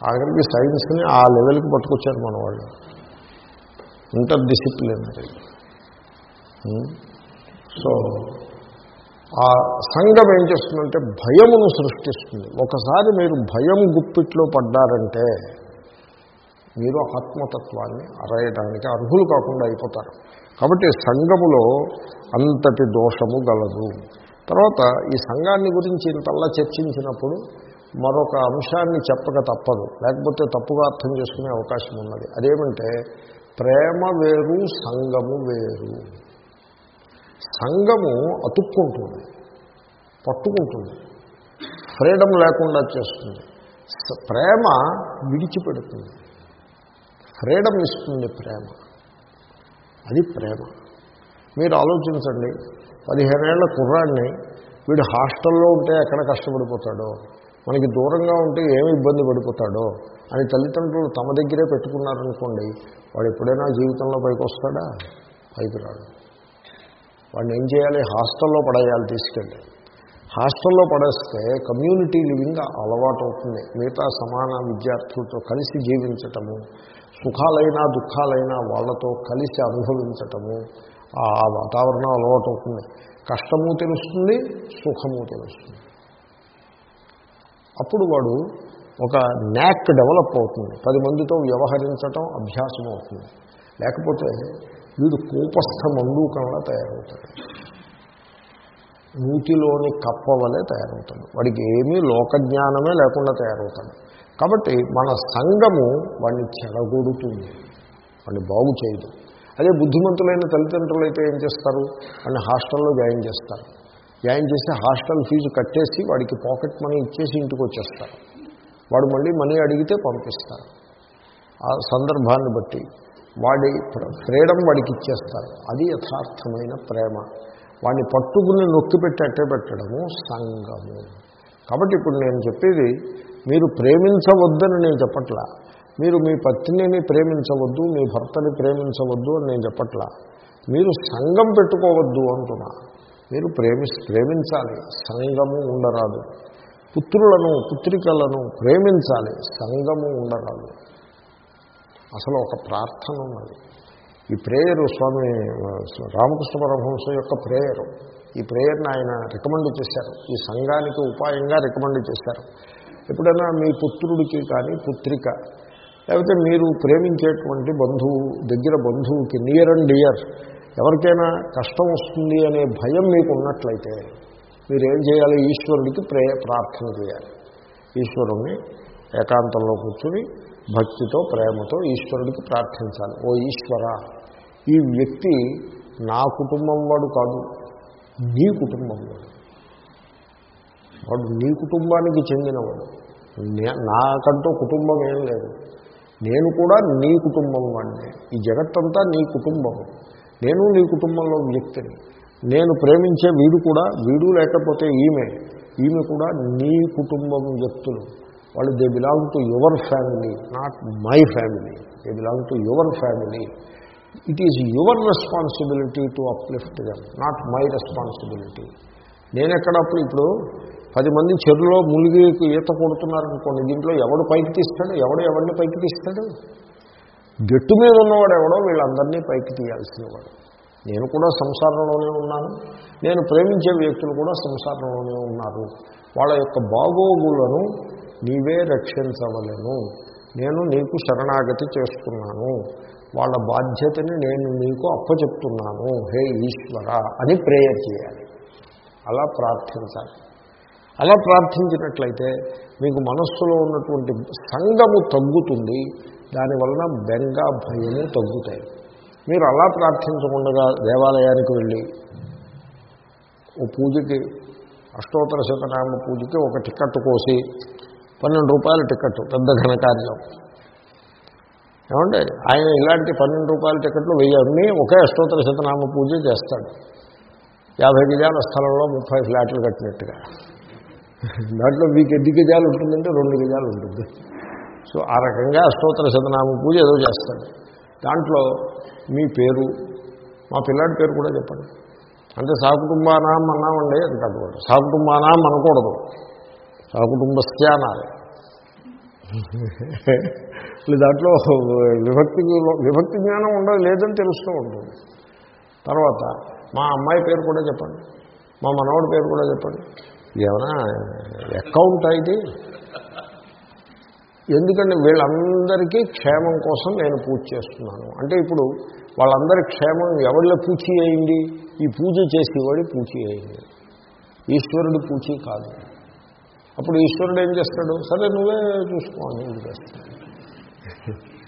ఆఖరికి సైన్స్ని ఆ లెవెల్కి పట్టుకొచ్చారు మన వాళ్ళు. Interdisciplinary so hmm? ఆ సంఘం ఏం చేస్తుందంటే భయమును సృష్టిస్తుంది. ఒకసారి మీరు భయం గుప్పిట్లో పడ్డారంటే మీరు ఆత్మతత్వాన్ని అరయడానికి అర్హులు కాకుండా అయిపోతారు. కాబట్టి సంఘములో అంతటి దోషము గలదు. తర్వాత ఈ సంఘాన్ని గురించి ఇంతల్లా చర్చించినప్పుడు మరొక అంశాన్ని చెప్పక తప్పదు. లేకపోతే తప్పుగా అర్థం చేసుకునే అవకాశం ఉన్నది. అదేమంటే ప్రేమ వేరు సంఘము వేరు. సంఘము అతుక్కుంటుంది పట్టుకుంటుంది ఫ్రీడమ్ లేకుండా చేస్తుంది. ప్రేమ విడిచిపెడుతుంది. ఫ్రీడమ్ ఇస్తుంది ప్రేమ. అది ప్రేమ. మీరు ఆలోచించండి పదిహేనేళ్ళ కుర్రాడిని వీడు హాస్టల్లో ఉంటే ఎక్కడ కష్టపడిపోతాడో మనకి దూరంగా ఉంటే ఏమి ఇబ్బంది పడిపోతాడో అని తల్లిదండ్రులు తమ దగ్గరే పెట్టుకున్నారనుకోండి వాడు ఎప్పుడైనా జీవితంలో పైకి వస్తాడా పైకి రాడు. వాడిని ఏం చేయాలి? హాస్టల్లో పడేయాలి తీసుకెళ్ళి. హాస్టల్లో పడేస్తే కమ్యూనిటీ లివింగ్ అలవాటు అవుతుంది మిగతా సమాన విద్యార్థులతో కలిసి జీవించటము సుఖాలైనా దుఃఖాలైనా వాళ్ళతో కలిసి అనుభవించటము ఆ వాతావరణం అలవాటు అవుతుంది. కష్టము తెలుస్తుంది సుఖము తెలుస్తుంది. అప్పుడు వాడు ఒక న్యాక్ డెవలప్ అవుతుంది. పది మందితో వ్యవహరించటం అభ్యాసం అవుతుంది. లేకపోతే వీడు కోపస్థ మండూకంలా తయారవుతాడు. నూతిలోని కప్పవలే తయారవుతాడు. వాడికి ఏమీ లోకజ్ఞానమే లేకుండా తయారవుతాడు. కాబట్టి మన సంఘము వాడిని చెడగొడుతుంది. వాడిని బాగు చేయదు. అదే బుద్ధిమంతులైన తల్లిదండ్రులు అయితే ఏం చేస్తారు? వాడిని హాస్టల్లో జాయిన్ చేస్తారు. జాయిన్ చేసి హాస్టల్ ఫీజు కట్టేసి వాడికి పాకెట్ మనీ ఇచ్చేసి ఇంటికి వచ్చేస్తారు. వాడు మళ్ళీ మనీ అడిగితే పంపిస్తారు. ఆ సందర్భాన్ని బట్టి వాడి ఫ్రీడమ్ వాడికి ఇచ్చేస్తారు. అది యథార్థమైన ప్రేమ. వాడిని పట్టుకుని నొక్కి పెట్టి అట్టే పెట్టడము సంగము కాబట్టి ఇప్పుడు నేను చెప్పేది మీరు ప్రేమించవద్దని నేను చెప్పట్లా. మీరు మీ పత్నిని ప్రేమించవద్దు మీ భర్తని ప్రేమించవద్దు అని నేను చెప్పట్లా. మీరు సంఘం పెట్టుకోవద్దు అంటున్నా. మీరు ప్రేమి ప్రేమించాలి. సంఘము ఉండరాదు. పుత్రులను పుత్రికలను ప్రేమించాలి. సంఘము ఉండరాదు. అసలు ఒక ప్రార్థన ఉన్నది. ఈ ప్రేయరు స్వామి రామకృష్ణ పరమహంస యొక్క ప్రేయరు. ఈ ప్రేయర్ని ఆయన రికమెండ్ చేశారు. ఈ సంఘానికి ఉపాయంగా రికమెండ్ చేశారు. ఎప్పుడైనా మీ పుత్రుడికి కానీ పుత్రిక లేకపోతే మీరు ప్రేమించేటువంటి బంధువు దగ్గర బంధువుకి నియర్ అండ్ డియర్ ఎవరికైనా కష్టం వస్తుంది అనే భయం మీకు ఉన్నట్లయితే మీరేం చేయాలి? ఈశ్వరుడికి ప్రే ప్రార్థన చేయాలి. ఈశ్వరుణ్ణి ఏకాంతంలో కూర్చుని భక్తితో ప్రేమతో ఈశ్వరుడికి ప్రార్థించాలి. ఓ ఈశ్వర ఈ వ్యక్తి నా కుటుంబం వాడు కాదు నీ కుటుంబం వాడు. వాడు నీ కుటుంబానికి చెందినవాడు. నాకంటూ కుటుంబం ఏం లేదు. నేను కూడా నీ కుటుంబం వాడిని ఈ జగత్తంతా నీ కుటుంబం. నేను నీ కుటుంబంలో వ్యక్తిని. నేను ప్రేమించే వీడు కూడా వీడు లేకపోతే ఈమె. ఈమె కూడా నీ కుటుంబం వ్యక్తులు. వాళ్ళు they belong to your family not my family. They belong to your family. It is your responsibility to uplift them not my responsibility. నేను ఎక్కడప్పుడు ఇప్పుడు పది మంది చెరువులో మునిగి ఈత కొడుతున్నారనుకోండి దీంట్లో ఎవడు పైకి తీస్తాడు? ఎవడు ఎవరిని పైకి తీస్తాడు? గట్టు మీద ఉన్నవాడు ఎవడో వీళ్ళందరినీ పైకి తీయాల్సినవాడు. నేను కూడా సంసారంలోనే ఉన్నాను. నేను ప్రేమించే వ్యక్తులు కూడా సంసారంలోనే ఉన్నారు. వాళ్ళ యొక్క బాగోగులను నీవే రక్షించవలను. నేను నీకు శరణాగతి చేస్తున్నాను. వాళ్ళ బాధ్యతని నేను నీకు అప్పచెప్తున్నాను. హే ఈశ్వర అని ప్రేయర్ చేయాలి. అలా ప్రార్థించాలి. అలా ప్రార్థించినట్లయితే మీకు మనస్సులో ఉన్నటువంటి సంగము తగ్గుతుంది. దానివలన బెంగ భయము తగ్గుతాయి. మీరు అలా ప్రార్థించకుండా దేవాలయానికి వెళ్ళి ఓ పూజకి అష్టోత్తర శతనామ పూజకి ఒక టికెట్ కోసి పన్నెండు రూపాయల టికెట్ పెద్ద ఘనకార్యం. ఏమంటే ఆయన ఇలాంటి పన్నెండు రూపాయల టికెట్లు వెయ్యి అమ్మి ఒకే అష్టోత్తర శతనామ పూజ చేస్తాడు. యాభై గజాల స్థలంలో ముప్పై ఫ్లాట్లు కట్టినట్టుగా. దాంట్లో మీకు ఎన్ని గజాలు ఉంటుందంటే రెండు గజాలు ఉంటుంది. సో ఆ రకంగా అష్టోత్తర శతనామ పూజ ఏదో చేస్తాడు దాంట్లో మీ పేరు మా పిల్లాడి పేరు కూడా చెప్పండి. అంటే సాకుటుంబానాం అన్నామండి అంటాడు వాడు సాకుటుంబానాం అనకూడదు. సకుటుంబస్య అనాలి దాంట్లో విభక్తి విభక్తి జ్ఞానం ఉండదు లేదని తెలుస్తూ ఉంటుంది. తర్వాత మా అమ్మాయి పేరు కూడా చెప్పండి. మా మనవడి పేరు కూడా చెప్పండి. ఏమైనా అకౌంట్ అయితే ఎందుకంటే వీళ్ళందరికీ క్షేమం కోసం నేను పూజ చేస్తున్నాను. అంటే ఇప్పుడు వాళ్ళందరి క్షేమం ఎవరిలో పూచి అయింది? ఈ పూజ చేసేవాడి పూచి అయింది. ఈశ్వరుడు పూచి కాదు. అప్పుడు ఈశ్వరుడు ఏం చేస్తాడు? సరే నువ్వే చూసుకోవాలి ఏం చేస్తాడు.